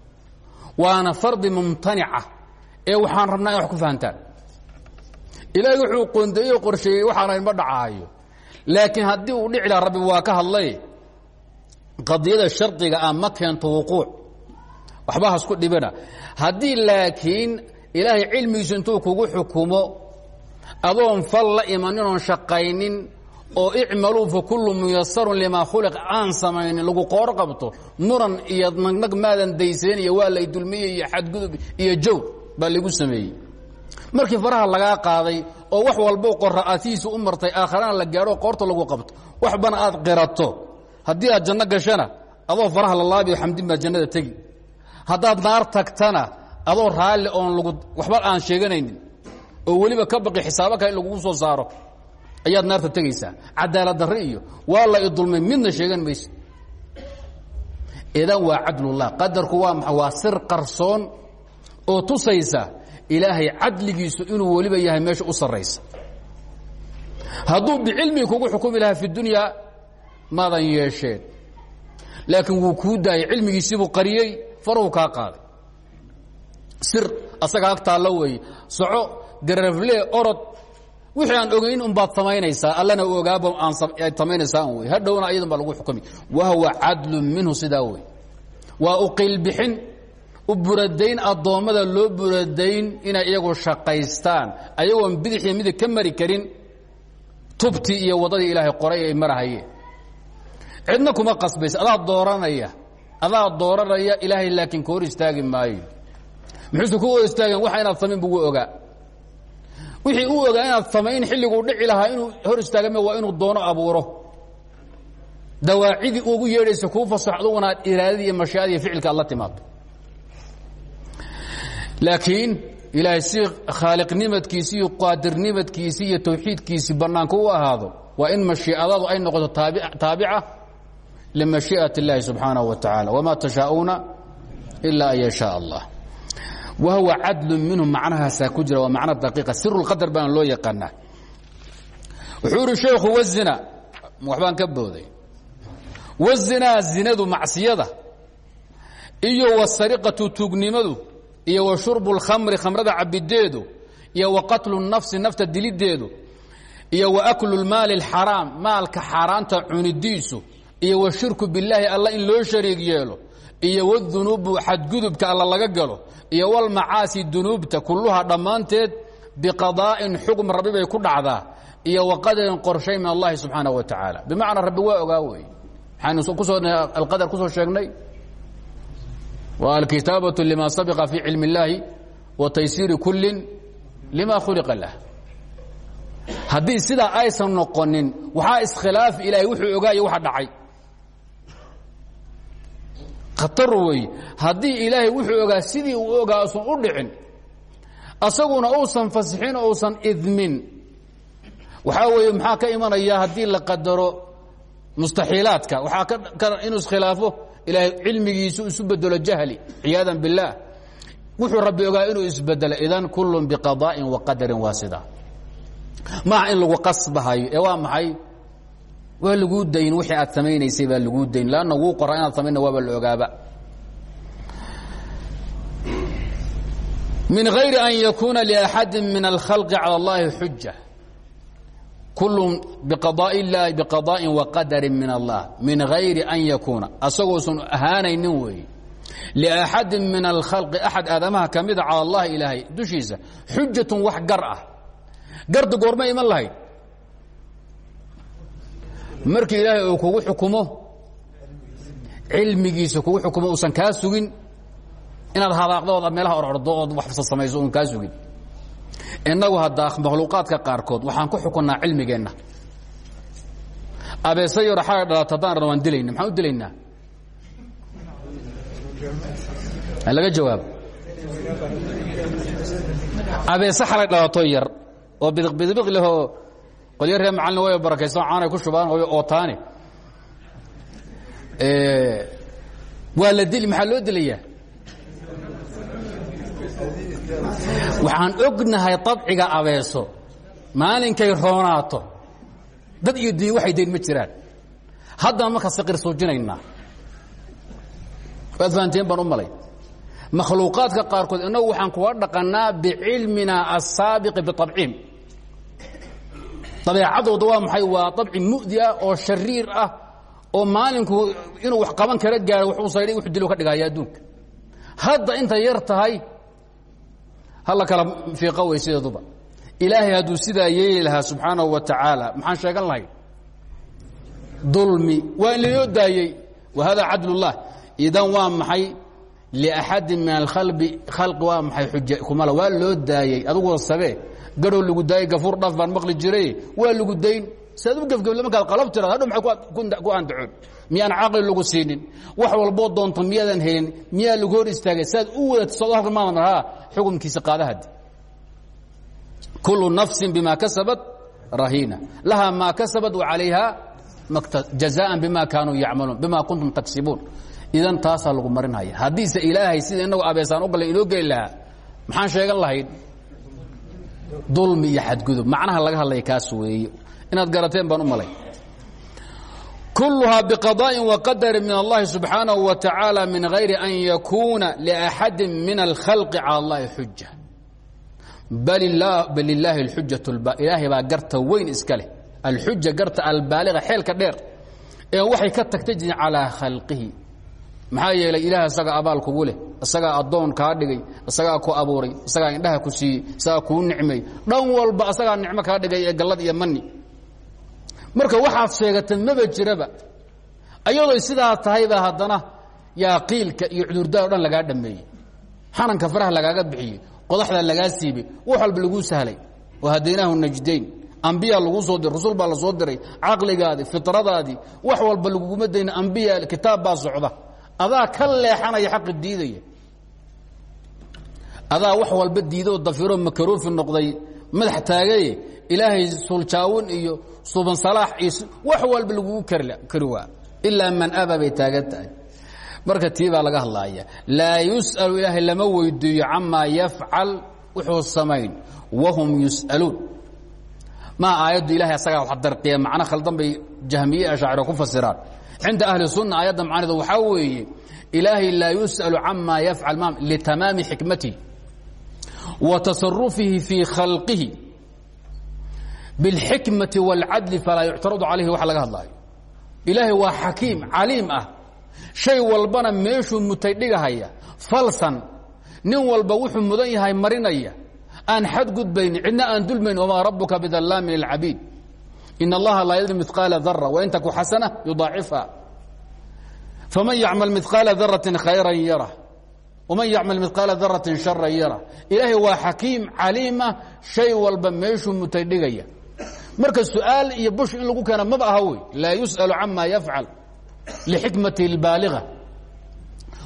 waana fardi mumtanica ee waxaan rabnaa in wax ku fahantaan. Ilaahay wuxuu qoondeeyey o qorsheeyey waxaana ma dhacaayo. Laakiin haddii uu dhici laha rabbi waa ka hadlay qadiyada shardiga ah ma keento wuquuc. Waxba hasku dhibina haddii laakiin ilaahay cilmigiisu intuu kugu xukumo adoon fal la imanin oon shaqaynin oo icmaluu fa kullu muyasarun limaa khuliq aan samaynin lagu qoor qabto muran iyo nagnag maadan dayseen iyo waa lay dulmiyey iyo xadgudub iyo jawr baa lagu sameeyey. Markii faraha lagaa qaaday oo wax walbo qora'aatihiisu u martay aakharana la gaadho qoorta lagu qabto waxbana aad qirato. Haddii aad janno gashana adoo faraha la laabiyo xamdin baad jannada tegi. Haddaad naar tagtana adoo raalli oon lagu waxba aan sheeganaynin. Oo weliba ka baqi xisaabo kale in lagugu soo saaro ayaad naarta tegaysaa cadaalad darre iyo waa la idulmay midna sheegan mayse. Idan waa cadlullah qadarku waa maa qarsoon oo tusaysa ilaahay cadligiisu inuu weliba yahay meesha u sarraysa. Hadduu bicilmigi kugu xukumi lahaa fi dunyaa maadan yeesheen. Laakiin wuu kuu daayay cilmigiisiibuu qariyey faruu kaa qaaday. Sir asaga ag taallo weeye soco garafle orod wixii aan ogayn unbaad samaynaysaa allana u ogaaba aad samaynaysaa wey. Hadhowna ayadun baa lagu xukumi. Wahuwa cadlun minhu sidaa wey. Waa u qiilbixin u buradayn addoommada loo buradayn inay iyagu shaqaystaan. Ayagoon bidix iyo midig ka mari karin tubtii iyo waddadii ilaahay qoray ay marahayeen cidna kuma qasbaysa. Adaa dooranaya adaa dooranaya ilaahay laakiin ka hor istaagi maayo. Muxuuse ku hor istaageen waxa inaad samayn bugu ogaa wixii u ogaa inaad samayn xilliguu dhici lahaa inuu hor istaagame waa inuu doono abuuro. Dawaacidii ugu yeedhaysa kuu fasax aduguna aad iyo mashiadii iyo ficilka aad la timaado laakiin ilaahay si khaaliqnimadkiisi iyo qaadirnimadkiisi iyo tawxiidkiisi bannaanka u ahaado waa in mashiicadaadu ay noqoto taabica limashii'at اllahi subxaanaه wa tacaala wma tashaa'uuna ila an allah wa huwa cadlu minhu macnahaasaa ku jira waa macno daqiiqa siru lqadar baana loo yaqaanaa wuxuu ihi sheekhu wazina waxbaan ka booday wazinaa zinadu macsiyada iyo wasariqatu tuugnimadu iyo wa shurbu اlkhamri khamrada cabideedu iyo wa qatlu nafsi nafta dilideedu iyo wa aklu lmaali اlxaraam maalka xaaraanta cunidiisu iyo wa shirku billaahi alla in loo shariig yeelo iyo wdunuubu xadgudubka alla laga galo iyo walmacaasi dunuubta kulluha dhammaanteed biqadaa'in xukm rabbi bay ku dhacdaa iyo waqadarin qorshay min allahi subxaana wa tacaala. Bimacnaa rabbi waa ogaa wey maxaynu ku soo alqadar ku soo sheegnay. Wa lima sabiqa fi cilmi اllaahi wa taysiiri kullin lima khuliqa lah. Haddii sidaa aysan noqonin waxaa iskhilaafi ilahay wuxuu ogaayo waxa dhacay khatar wey haddii ilaahay wuxuu ogaa sidii uu ogaa usan u dhicin asaguna uusan fasixin uusan idmin. Waxaa weeye maxaa ka imanaya haddii la qadaro mustaxiilaadka? Waxaa inuu iskhilaafo ilaahay cilmigiisu isu bedelo jahli ciyaada biاllaah wuxuu rabbi ogaa inuu isbedelo idan kullu biqadaa'in wa qadarin waa sida maaha in lagu qasbahayo ee waa maxay waa laguu dayn wixii aad samaynaysay baa laguu dayn lanna wuu qora inaad samayna waaba la ogaaba min غayri an yakuuna لأxadi min اlkhalqi calى اllahi xuja kul bqaضاء اllahi bqaضاءi وaqadari min allah min غayri an yakuuna asagoosan ahaanaynin weeye لأxadi min اlkhalqi axad aadamaha kamida calى اllahi ilaahay dushiisa xujaة wax gar ah garda goorma iman lahayd markii ilaahay uu kugu xukumo cilmigiisa kugu xukumo uusan kaa sugin inaad hadaaqdooda meelaha orordo ood waxsa samayso uun kaa sugin. Innagu haddaa makhluuqaadka qaarkood waxaan ku xukunnaa cilmigeenna. Abeese yaro xalay dhalaata haddaan arna waan dilayna maxaan u dilaynaa? Laga jawaabo abeese xalay dhalatoo yar oo bidiq lehoo qolyo reer macallin way barakaysan caanay ku shubaan way ootaane waa la dili maxaa loo dilayaa waxaan ognahay طabciga abeeso maalinkay roonaato. Dad iyo diin waxay dayn ma jiraan. Haddana marka saqir suujinaynaa waad fahanteen baan u malay. Makhluuqaadka qaarkood innagu waxaan kuga dhaqannaa bicilmina asaabiqi biطabciim dabeecadooda waa maxay? Waa abci mudi ah oo shariir ah oo maalinku inuu wax qaban kara gaaro wuxuu saydhay wuxuu dilo ka dhigaya adduunka hadda intay yar tahay hala kala fiiqa wey sideeduba. Ilaahay hadduu sidaa yeeli lahaa subxaanahu wa tacaala maxaan sheegan lahay? Dulmi waa in lainoo daayey. Wa hada cadlullah idan waa maxay? Liaxadin min alkhalbi khalqi waa maxay xuja kumala waa loo daayey. Aduguo sabee garhow lagu daayey gafuur dhaaf baan maqli jiray waa lagu dayn. Saad u gefgefle markaad qalab tiraad hadhow maxay ku andacoon miyaan caqli lagu siinin? Wax walboo doonto miyaadan helin miyaa lagu hor istaagay? Saad u wadat soo halkan maadan rahaa xukumkiisa qaadahadi kullu nafsin bima kasabat rahiina lahaa maa kasabat wa calayha jazaan bima kaanuu yacmaluun bima kuntum taksibuun. Idan taasaa lagu marinhaya haddiise ilaahay sida inagu abeesaan u gallan inoo geli lahaa maxaan sheegan lahayd dulmi iyo xadgudub. Macnaha laga hadlaya kaas weeye inaad garateen baan u malay. Kulluhaa biqada'in waqadarin min allahi subxaanahu wa tacaala min gayri an yakuuna liaxadi min alkhalqi cala allahi xuja bal lilaahi اlxujat ilaahay baa garta weyn iska leh. Alxuja garta albaaliga xeelka dheer ee waxay ka tagta jirin calaa khalqihi maxaa yeelay ilaah isagaa abaal kugu leh isagaa addoon kaa dhigay isagaa ku abuuray isagaa indhaha ku siiyey isagaa kuu nicmay. Dhan walba isagaa nicmo kaa dhigay ee gallad iyo mani marka waxaad sheegata maba jiraba. Ayadooy sidaa tahayba haddana yaa qiilka iyo cudurdaar dhan lagaa dhammeeyey. Xananka faraha lagaaga bixiyey qodaxda lagaa siibay wax walba laguu sahlay. Wahadaynaahu najdayn ambiya laguu soo diray rasul baa la soo diray caqligaadii fitradaadii wax walba laguguma dayna ambiya kitaab baa socda adaa ka leexanaya xaqi diidaya. Adaa wax walba diido dafiro makaruufi noqday madax taagaye ilaahay suljaawin iyo suban salaax iyo wax walba lagugu kari waa. Ilaa man aba bay taagan tahay. Marka tii baa laga hadlaaya laa yus'alu ilaahay lama weydiiyo camaa yafcal wuxuu samayn wahum yus'aluun. Maa aayaddu ilahay asagaa wax darqiya macno khaldan bay jahmiye ashaaciro ku fasiraan cinda ahli sunna aayadda macaneeda waxaa weeye ilaahay laa yus'alu camaa yafcal ma litamaami xikmatihi wa tasarufihi fii khalqihi bilxikmati wاlcadli falaa yuctaradu calayhi wax laga hadlaayo ilaahay waa xakiim caliim ah shay walbana meeshuu mutay dhigahaya falsan nin walba wuxuu mudan yahay marinaya aan xadgudbaynin cidna aan dulmayn wamaa rabuka bidallaamin lcabiid in allaha laa yadlim miqaala dara wain taku xasana yudaacifha faman yacmal miqaala daratin khayran yara waman yacmal miqaala daratin sharan yara ilaahay waa xakiim caliima shay walba meeshuu mutay dhigaya marka su-aal iyo bush in lagu keena maba aha wey laa yus'alu cama yafcal lxikmati اbaaliga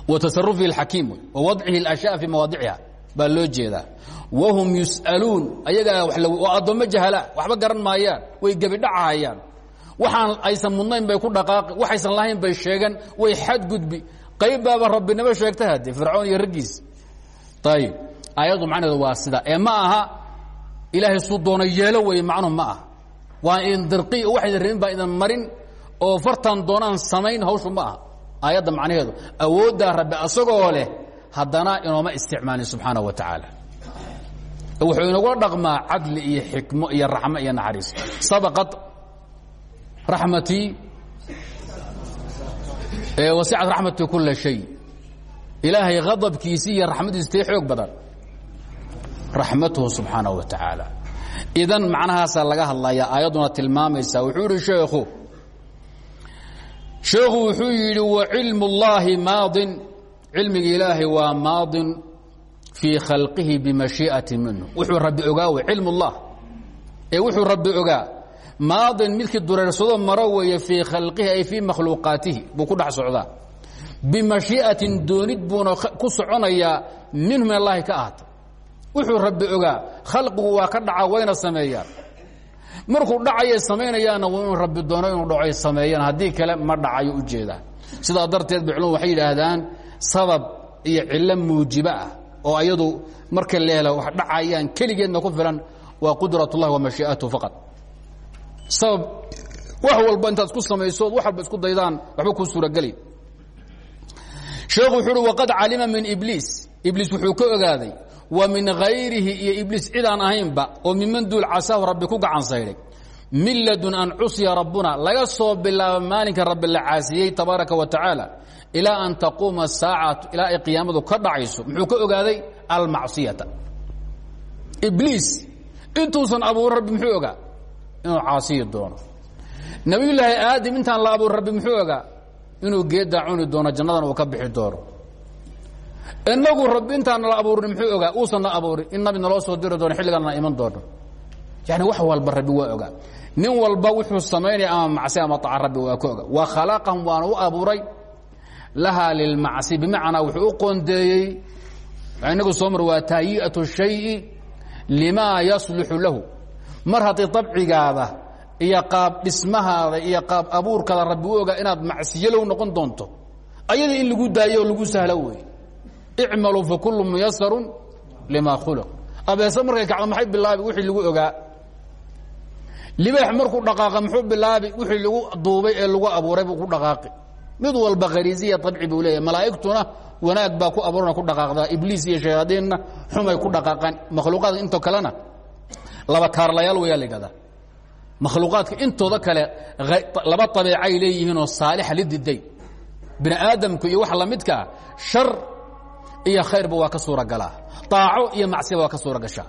wa tasarufihi اxakiim wa wadcihi اlashyaa fii mawaadiciha baa loo jeedaa wahum yus'aluun ayagaa waa addoommo jahala waxba garan maayaan way gebidhacahayaan waxaan aysan mudnayn bay ku dhaqaaqi waxaysan lahayn bay sheegan way xadgudbi qayb baaba rabbinimo sheegta hade fircoon iyo raggiis ayib aayaddu macnaheedu waa sida ee ma aha ilaahay suu doona yeelo weeye macnuhu ma aha waa idin dirqi waxaydan rabin baa idan marin oo fartan doonaan samayn hawshu ma aha aayadda macnaheedu awooddaa rabbi asagoo leh haddana inooma isticmaalin subxaana wa tacaala wuxuu inagula dhaqmaa cadli iyo xikmo iyo raxmo iyo naxariis. Sabaqad raxmatii wasicad raxmatii kula shay. Ilaahay hadabkiisii iyo raxmadiisu tee xoog badan. Raxmatuhu subxaana wa tacaala idan macnahaasaa laga hadlayaa aayadduna tilmaamaysaa. Wuxuu ihi sheekhu sheekhu wuxuu yidhi wacilmu اllaahi maadin. Cilmiga ilaahay waa maadin fii khalqihi bimashii'ati minhu. Wuxuu rabbi ogaa w cilm اllah ee wuxuu rabbi ogaa maadin midkii dureersado maro weeye fii khalqihi ay fii makhluuqaatihi buu ku dhex socdaa. Bimashii'atin doonid buuna ku soconayaa minhu min allahi ka ahaatay wuxuu rabbi ogaa khalqigu waa ka dhaca wayna sameeyaan. Markuu dhacayay samaynayaanna waa inuu rabbi doono inuu dhacoy sameeyaan. Haddii kale ma dhacayo u jeedaa sidaa darteed ba culum waxay yidhaahdaan sabab iyo cillo muujibo ah oo ayadu marka la helo wax dhacayaan keligeedna ku filan waa qudrat اllahi wa mashii'atuhu faqad sabab wax walba intaad isku samayso wax walba isku daydaan waxba kuu suurageli sheekhu wuxuu uhi calima min ibliis. Ibliis wuxuu ka ogaaday wa min hayrihi iyo ibliis cidaan ahaynba oo miman duul casaahu rabbi ku gacan saydhay min ladun an cusya rabbuna laga soo bilaabo maalinka rabbi la caasiyey tabaaraka wa tacaala ilaa an taquuma saacatu ilaa ay ka dhacayso muxuu ka ogaaday almacsiyata. Ibliis intuusan abuurin rabbi muxuu ogaa? Inuu caasiyi doono. Nabiyullaahi aadim intaan la abuurin rabbi muxuu ogaa? Inuu geeddaa cuni doono jannadan uu ka bixi doono inagu rabbi intaana la abuurin muxuu ogaa? Uusanna abuurin. In nabi naloo soo diri doono xilligaanna iman doono yani wax walba rabbi waa ogaa nin walba wuxuu samaynaya ama macsi ama aca rabbi waa ka oga. Wa khalaqahum waana u abuuray lahaa lilmacsi bimacnaa wuxuu u qoondeeyey inagu soo mar waa tahyi'atu shayi limaa yasluxu lahu. Mar haddii dabcigaada iyo qaab dhismahaada iyo qaab abuurkaada rabbi u ogaa inaad macsiyalow noqon doonto ayadii in lagu daayo oo lagu sahlo wey icmaluu fakulu muyasarun lima khuliq. Abeese markay kacdo maxay bilaabi wixii lagu ogaa libaax markuu dhaqaaqa muxuu bilaabi wixii lagu duubay ee lagu abuuray buu ku dhaqaaqi. Mid walba khariisiya abci buu leeyahy malaa'igtuna wanaag baa ku abuurana ku dhaqaaqdaa. Ibliis iyo shayaadiinna xumay ku dhaqaaqaan. Makhluuqaadka intoo kalena laba kaarlayaal wayaa la yidhahdaa. Makhluuqaadka intooda kale laba abeecay leeyihiinoo saalixa lididay bini aadamku iyo wax lamidkaa shar iyo khayrba waa ka suuragalaa aaco iyo macsiba waa ka suura gashaa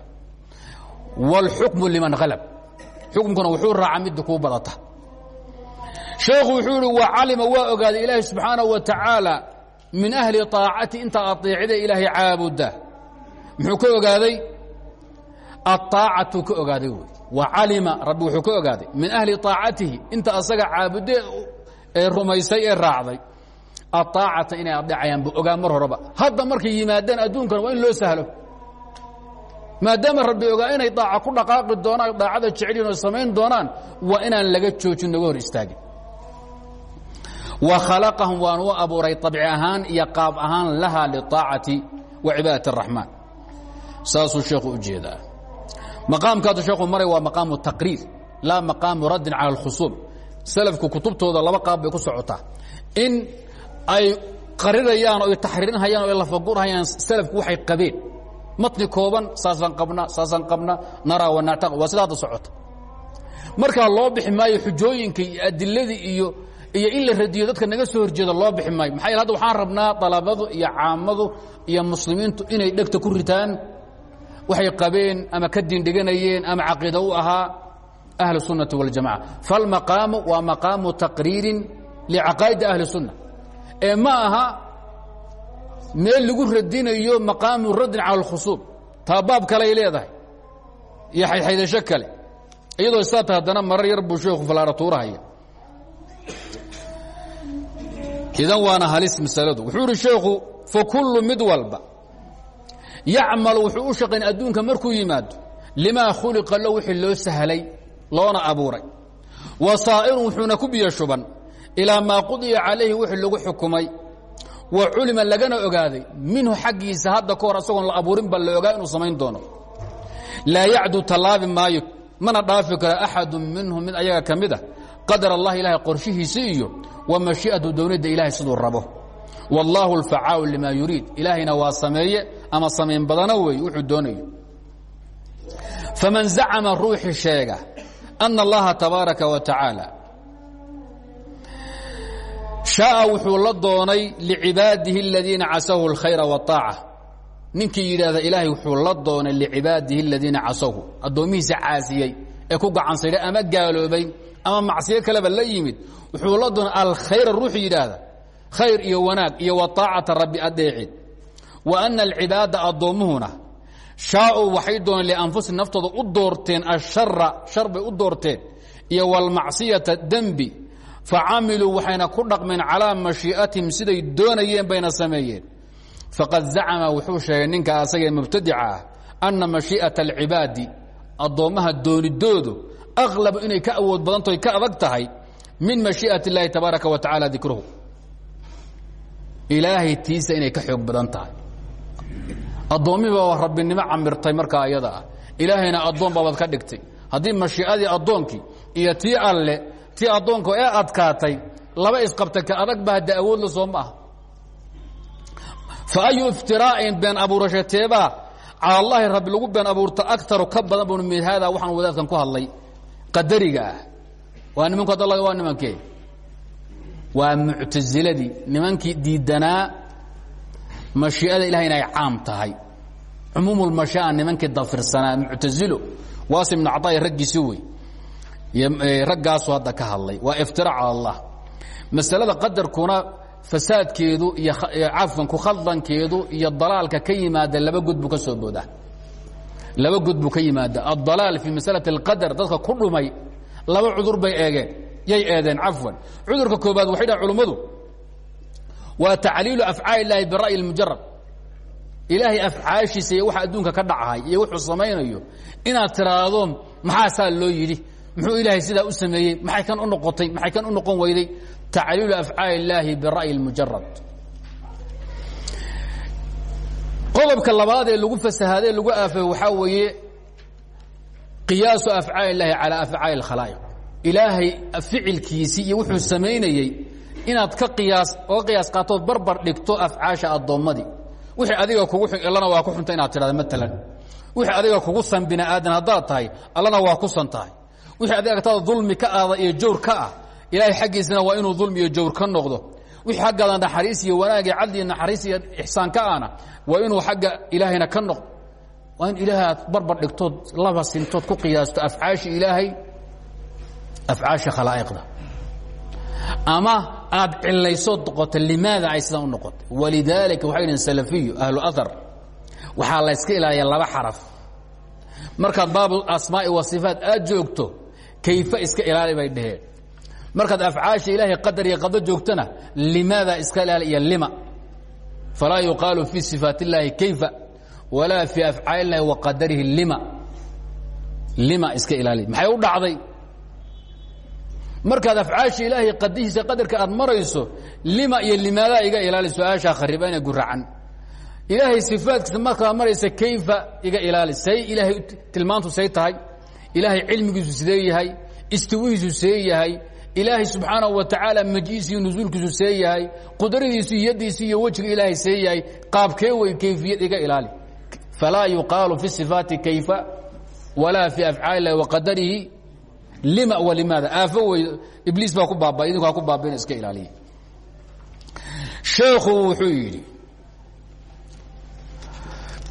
wاlxukmu liman halab xukumkuna wuxuu raaca midda kuu badata sheekhu wuxuu ihi wacalima waa ogaaday ilaahi subxaanaه wa tacaala min ahli طaacati inta aطeecida ilaahay caabuda muxuu ka ogaaday aaacatuu ka ogaaday wy wacalima rabbi wuxuu ka ogaaday min ahli طaacatihi inta asaga caabude ee rumaysay ee raacday aطaacata inay adeecayaan bu ogaa mar horeba hadda markay yimaadaan adduunkana waa in loo sahlo maadaama rabbi ogaa inay daaca ku dhaqaaqi doonaan daacada jecelyihin oo samayn doonaan waa inaan laga joojin naga hor istaagin. Wa khalaqahum waan u abuuray abci ahaan iyo qaab ahaan lahaa liaacati wa cibaadati اraxmaan saasuu sheekhu u jeedaa. Maqaamkaasuu sheekhu maray waa maqaamu taqriir laa maqaamu raddin cala alkhusuum. Salafku kutubtooda laba qaab bay ku socotaa. In ay qarirayaan oo ay taxriirinhayaan o ay lafagurhayaan salafku waxay qabeen matni kooban saasaan qabna saasaan qabna naraa wanactaq waa sida hadda socota. Markaa loo bixi maayo xujooyinka iyo adiladii iyo iyo in la radiyo dadka naga soo horjeeda loo bixi maayo. Maxaa yeel hadda waxaan rabnaa dalabadu iyo caamadu iyo muslimiintu inay dhegta ku ritaan waxay qabeen ama ka diindhiganayeen ama caqiida u ahaa ahlu sunnati waljamaca falmaqaamu waa maqaamu taqriirin licaqaa'idi ahli sunna. Ee ma aha meel lagu radinayo maqaamu raddin cala اlkhusuum taa baab kaley leedahay. Iyo xaydxaydasho kale. Iyadoo sidaa ta haddana marar yar buu sheekhu falaara tuurahaya idan waana halis masaladu. Wuxuu ihi sheekhu fakullu mid walba yacmal wuxuu u shaqayn adduunka markuu yimaado limaa khuliqa lo wixii loo sahlay loona abuuray. Wa saa'irun wuxuuna ku biyo shuban ilaa maa qudiya calayhi wixii lagu xukumay wa culima lagana ogaaday minhu xaggiisa hadda ka hor asagoon la abuurin ba la ogaa inuu samayn doono. Laa yacdu tallaabi maayo mana dhaafi karo axadu minhum mid ayaga ka mid a qadar allahi ilaahay qorshihiisi iyo wa mashii'atu downidda ilaahay siduu rabo. Wallaahu alfacaalu limaa yuriid ilaahayna waa sameeye ama samayn badana weeye wuxuu doonayo. Faman zacama ruuxi sheega ana allaha tabaaraka wa tacaala شhaaءa wuxuu la doonay lcibaadihi اladiina casahu اlkhayra والطaaca ninkii yidhaahda ilaahay wuxuu la doonay lcibaadihi اladiina casahu addoommihiisa caasiyey ee ku gacansaydhay ama gaaloobay ama macsiyo kaleba la yimid wuxuu la doonay alkhayra ruuxu yidhaahda khayr iyo wanaag iyo waطaacata rabbi adeecid wa ana alcibaada addoommuhuna shaauu waxay dooneen lianfusi naftooda u doorteen ashara shar bay u doorteen iyo wاlmacsiyata dembi facamiluu waxayna ku dhaqmeen calىa mashii'atihim siday doonayeen bayna sameeyeen faqad zacama wuxuu sheegay ninka asagee mubtadica ah anna mashii'aةa اlcibaadi addoommaha doonidoodu aqlabu inay ka awood badantaho ka adag tahay min mashii'aة اllahi tabaaraka wa tacala dikruhu ilaahay tiisa inay ka xoog badan tahay addoommihiiba rabbinimo camirtay markaa ayada ah ilaahayna addoon baabaad ka dhigtay haddii mashii'adii addoonkii iyo tii alle tii addoonka ee adkaatay laba isqabta ka adag ba hadda awoodla soo ma aha fa ayu iftiraa'in been abuurashateebaa cala allaahi rabbi lagu been abuurta akaru ka badan bun min haada waxaan wadaadkan ku hadlay. Qadariga ah. Waa nimanku hadda waa nimankee? Waa muctasiladii nimankii diidanaa mashii'ada ilahay inay caam tahay. Cumuumulmashii'a nimankii dafirsanaa muctasilo waasim ibnu caطaa'i raggiisi wey raggaasu hadda ka hadlay. Waa iftiraac cala allah. Masalada qadarkuna fasaadkeedu iyo cafwan ku khaldankeedu iyo dalaalka ka yimaada laba god buu ka soo boodaa. Laba god buu ka yimaada. Addalaal fii masalati اlqadar dadka ku dhumay laba cudur bay eegeen. Yay eedeen cafwan. Cudurka koobaad waxay dhahan culummadu waa tacliilu afcaal illaahi bira'yi اlmujarad ilaahay afcaashiisa iyo waxa adduunka ka dhacahay iyo wuxuu samaynayo inaad tiraahdo maxaa saa loo yidhi muxuu ilaahay sidaa u sameeyey? Maxay kan u noqotay? Maxay kan u noqon weyday? Tacliilu afcaali illaahi bira'yi lmujarad qodobka labaad ee lagu fasahaadee lagu aafay waxaa weeye qiyaasu afcaali illaahi calaa afcaali اlkhalaa'iq ilaahay ficilkiisii iyo wuxuu samaynayey inaad ka qiyaas oga qiyaas qaatood barbar dhigto afcaasha addoommadii wixii adiga kugu allana waa ku xunta inaad tidhahda maalan wixii adiga kugu san bini aadan tahay allana waa ku san wixii adiga agtaada dulmi ka aada iyo jawr ka ah ilaahay xaggiisana waa inuu dulmi iyo jawr ka noqdo. Wixii xaggaada naxariis iyo wanaag iyo cadli iyo naxariis iyo ixsaan ka ahna waa inuu xagga ilaahayna ka noqdo. Waa in ilaahay aad barbar dhigtood laba sintood ku qiyaasto afcaashi ilaahay afcaasha khalaa'iqda. Ama aad cilaysood noqoto limaada ay sidan u noqotay walidaalika waxay dhaheen salafiyu ahlu ahar waxaa la yska ilaaliya laba xaraf. Markaad baabu asmaa'i wa sifaat aad joogto kayfa iska ilaali bay dhaheen. Markaad afcaasha ilaahay qadar iyo qado joogtona limaada iska ilaali iyo lima. Falaa yuqaalu fii sifaat اllaahi kayfa walaa fii afcaali wa qadarihi lima. Lima iska ilaali maxay u dhacday? Markaad afcaasha ilaahay qadihiisa qadarka aad lima iyo limaadaa iga ilaali su'aashaa guracan ilaahay sifaadkiisa markaad maraysa kayfa iga ilaali? Say ilaahay tilmaantu say tahay ilaahay cilmigiisu sidee yahay? Istiwihiisu see yahay? Ilaahay subxaanahu wa tacaala majiisi iyo nusuulkiisu see yahay? Qudradiisu yadiisu iyo wejiga ilaahay see yahay? Qaabkee wey kayfiyad iga ilaali. Falaa yuqaalu fi sifaati kayfa walaa fi afcaali illahi wa qadarihi. Lima walimaada aafo wey ibliis baa ku baaba idinku ha ku baabin iska ilaaliya sheekhu wuxuu yidhi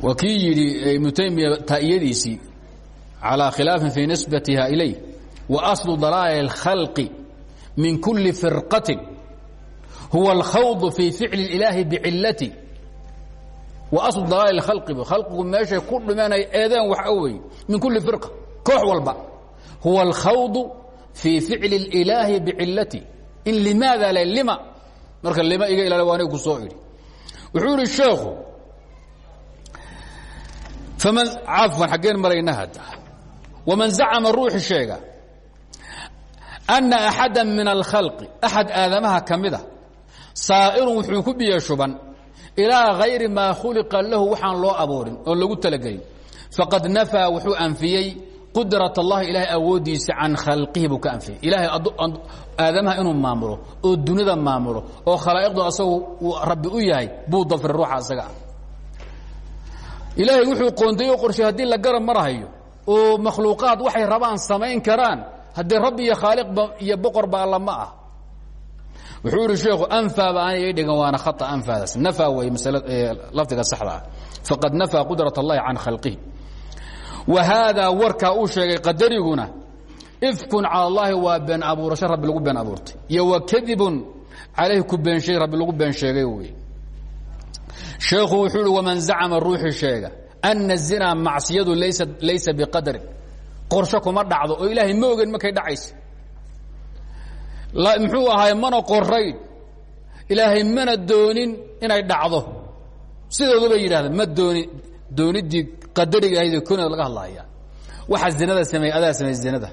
waa kii yidhi ibnu taymiya taa'iyadiisii calىa khilaafin fii nisbatiha ilayh wa aslu dalaa'il اlkhalqi min kuli firqatin huwa اlkhawd fii ficli اlaahi bicilati wa aslu dalaa'il khalqi khalqigu meeshay ku dhimanay eedeen waxa wey min kuli firqa koox walba huwa اlkhawd fii ficli اlaahi bicilati in limaada le lima marka lima iga ilaali waa aniga ku soo idhi wuxuu yidhi sheekhu faman cafwan xaggeen marayna hadda waman zacama ruuxi sheega anna axada min alkhalqi axad aadamaha ka mida saa'irun wuxuu ku biyo shuban ilaa hayri maa khuliqa lahu waxaan loo abuurin oon lagu talagelin faqad nafaa wuxuu anfiyey qudrat allahi ilaahay awooddiisa can khalqihi buu ka anfiyey ilaahay aadamaha inuu maamulo oo dunida maamulo oo khalaa'iqdu asagu rabbi u yahay buu dafiray ruuxa asaga ah ilaahay wuxuu qoonday o qorshay haddii la garab marahayo oo makhluuqaad waxay rabaan samayn karaan haddii rabbi iyo khaaliqba iyo boqorba alla ma ah. Wuxuu yidhi sheekhu anfaaba aan iga dhigan waana khata anfaadaas. Nafa wey lafdiga saxda ah. Faqad nafaa qudrat allahi can khalqihi. Wa haadaa warkaa uu sheegay qadariguna ifkun cala allahi waa been abuurasho rabbi lagu been abuurtay. Iyo wa kadibun calayhi ku been sheeg rabbi lagu been sheegay wey sheekhu wuxuu uhi waman zacama ruuxii sheega ana zinaa macsiyadu laysa laysa biqadarin qorsho kuma dhacdo oo ilaahay ma ogen markay dhacaysa muxuu ahaay mana qorayn ilaahay mana doonin inay dhacdo sidoodu bay yidhahdeen ma dooni dooniddii qadariga ahayd koonada laga hadlaaya waxa zinada sameey adaa sameey zinada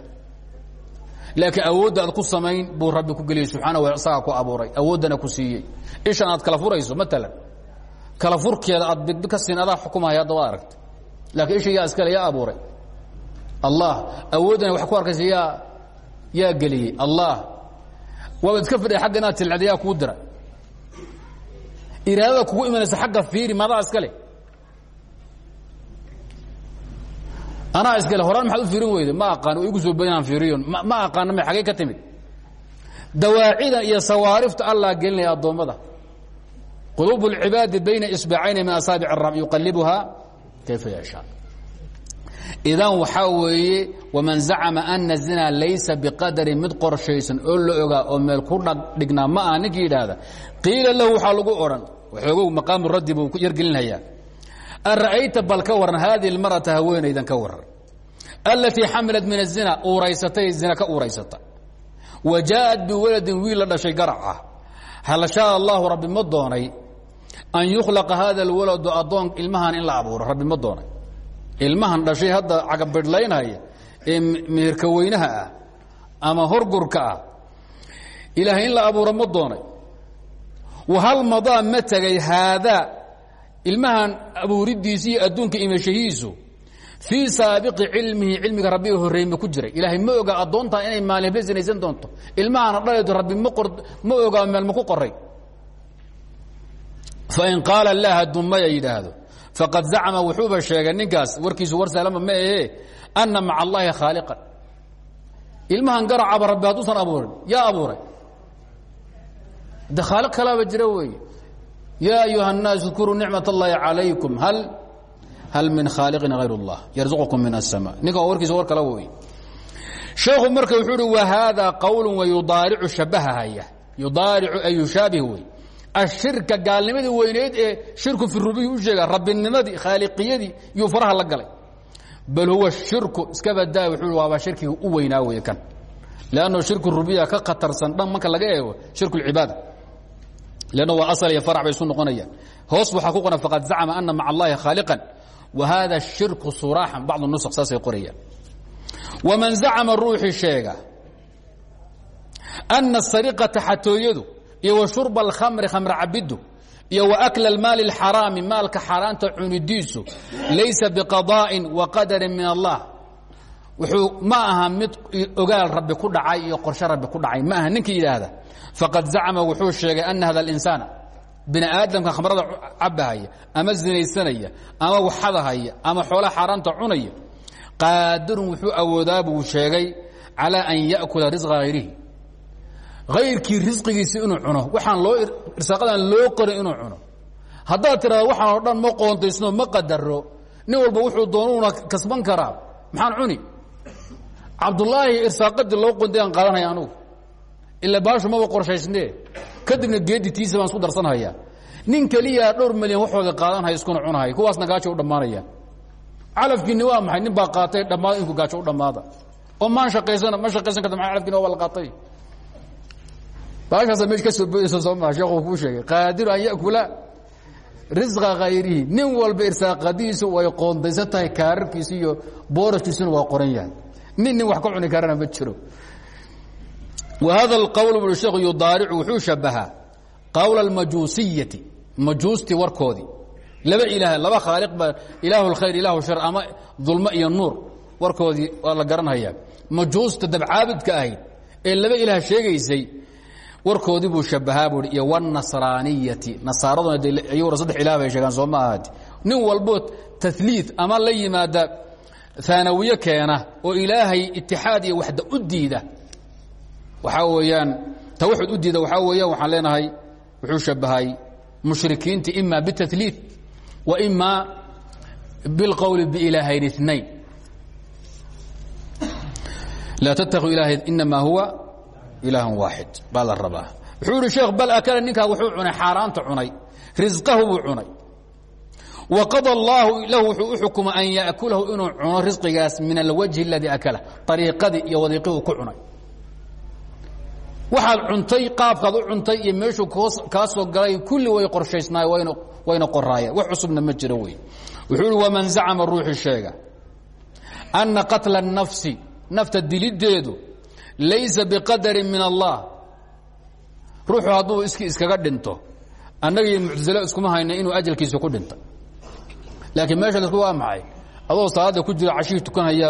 laakiin awoodda aad ku samayn buu rabbi ku geliyey subxaana wa isagaa ku abuuray awooddana ku siiyey ishan aad kala furayso maalan kala furkeeda aad bidbi ka siin adaa xukumaya hadda waad aragta laakiin isha yaa iskale yaa abuuray. Allah awooddana wax ku arkaysa yaa yaa geliyey. Allah waabaad iska fidhay agga inaad tilcda yaa kuu dira. Iraadada kugu imanaysa agga fiiri madaa iskale anaa iskale horaan maxaad u fiirin weyde ma aqaan igu soo badan fiiriyon. Ma aqaana ma agee ka timid? Dawaacidan iyo sawaarifta allah gelinaya addoommada quluub اlcibaadi bayna isbacayni min asaabic الrab yuqalibuhaa kayfa yashaa idan waxaa weeye waman zacama ana zina laysa biqadarin mid qorshaysan oo la ogaa oo meel ku dhignaa ma aha ninkii yidhaahda qiila lahu waxaa lagu odhan waxoogow maqaamu raddi buu yargelinhayaa ara'ayta bal ka waran haadihi اlmarata haweenaydan ka waran alatii xamilat min الzina uuraysatay zina ka uuraysata wa jaaءat biwaladin wiil la dhashay garac ah hal shaaa allahu rabbi ma doonay an yukhlaqa hada اlwaladu adoon ilmahan in la abuuro? Rabbi ma doonay. Ilmahan dhashay hadda cagabidhlaynhaya ee meherka weynaha ah ama horgurka ah ilaahay in la abuuro ma doonay. Wahal madaa ma tegay haadaa ilmahan abuuridiisi iyo adduunka imashahiisu fii saabiqi cilmihi cilmiga rabbiga horreeyma ku jiray ilaahay ma oga addoontaa inay maalin hebla sinaysan doonto ilmahana dhalaydo rabbi ma ogaa meel ma ku qoray fain qaala laa hadduu maya yidhaahdo faqad zacma wuxuuba sheegay ninkaas warkiisu war salama ma ahee anna maca allahi khaaliqan ilmahan garacaba rabbi hadduusan abuurin yaa abuuray de khaaliq kalaaba jira weeye yaa ayuha الnaas اdkuruu nicmaة اllahi calaykum hal hal min khaaliqin hayr اllah yarzuqkum min الsma ninka warkiisa war kala wey sheekhu marka wuxuu uhi wa haada qowl wa yudaaricu shabahahaya yudaaricu ay yushaabih wey ashirka gaalnimadii weyneyd ee shirku fi rubiyi u sheega rabbinimadii khaaliqiyadii yuu faraha la galay bal huwa shirku iska badaa wuxuu waaba shirkiga u weynaa wey kan lanno shirku rubiya ka khatarsan dhan marka laga eego shirku اlcibaada lanno waa asal iyo farac bay isu noqonayaan hoos waxaa ku qoran faqad zacma ana maca allahi khaaliqan wa hada shirku suraaxan bacd nusq saasay qorayaan. Waman zacama ruuxii sheega ana sariqata xatooyadu iyo wa shurba alkhamri khamr cabiddu iyo wa akla almaali اlxaraami maalka xaaraanta cunidiisu laysa biqadaa'in wa qadarin min allah. Wuxuu ma aha mid ogaal rabbi ku dhacay iyo qorshe rabbi ku dhacay. Ma aha ninkii yidhaahda faqad zacma wuxuu sheegay ana hada اlinsaana bini aadamka khamrada cabahaya ama zinaysanaya ama waxadahaya ama xoolaha xaaraanta cunaya qaadirun wuxuu awoodaa buu sheegay calىa an yaأkula risqa hayrihi hayrkii risqigiisi inuu cuno waxaan loo irsaaqadan loo qorin inuu cuno. Haddaad tirahdo waxaan oo dhan ma qoontaysno ma qadaro nin walba wuxuu doonuuna kasban karaa maxaan cuni? Cabdulaahi irsaaqadii loo qontay aan qaadanaya anugu. Ila baashu maba qorshaysnee kadibna geedi tiisa baan isku darsanhayaa nin keliya dhowr milyan waxooda qaadanhaya iskuna cunahay. Kuwaasna gaajo u dhammaanaya calafkiini waa maxay? Nin baa qaatay dhammaada inku gaajo u dhammaada. Oo maan shaqaysana ma shaqaysan karta maa calafkiina waa la qaatay? Baashaasa meesha ka soo boodaysa soo maa sheekhu kuu sheegay. Qaadiru an ya'kula risqa khayrihi nin walba irsaaqadiisu way qoondaysan tahay kaararkiisu iyo boorashkiisuna waa qoran yahay. Nin nin wax ka cuni karana ma jiro wa hada اlqowl buu sheekhu yudaaricu wuxuu shabahaa qowla اlmajuusiyati majuustii warkoodii laba ilaah laba khaaliq baa ilaahu اlkhayr ilaahu shar ama dulmo iyo nuur warkoodii waa la garanhayaa majuusta dabcaabidka ahayd ee laba ilaah sheegaysay warkoodii buu shabahaa bui iyo wاnasraaniyati nasaaraduna de iyaguna saddex ilaah bay sheegaan soo ma ahati nin walbo taliid ama la yimaada aanawiye keena oo ilaahay itixaad iyo waxda u diida waxaa weeyaan tawxud u diida waxaa weeyaan waxaan leenahay wuxuu shabahay mushrikiinta ima bitatliid wa ima bilqowli biilaahayn اثnain laa ttakuu ilaah inamaa huwa ilaah waaxid baa la rabaa wuxuu ihi sheekh bal akala ninkaa wuxuu cunay xaaraanta cunay risqahu buu cunay wa qada allaahu lahu wuxuu u xukumay an ya'kulahu inuu cuno risqigaas min alwajhi اladii akala ariiqadii iyo wadiiqi uu ku cunay waxaad cuntay qaabkaad u cuntay iyo meeshuu kaa galay kulli way qorshaysnaay wayna qoraayeen wax cusubna ma jiro wey. Wuxuu ihi waman zacama ruuxii sheega? Anna qatla الnafsi nafta diliddeedu laysa biqadarin min allah. Ruuxu hadduu iski iskaga dhinto annaga iyo muctasilo iskuma hayna inuu ajalkiisa ku dhinta. Laakiin meesha lasku waa maxay? Adoo salaada ku jira cashihii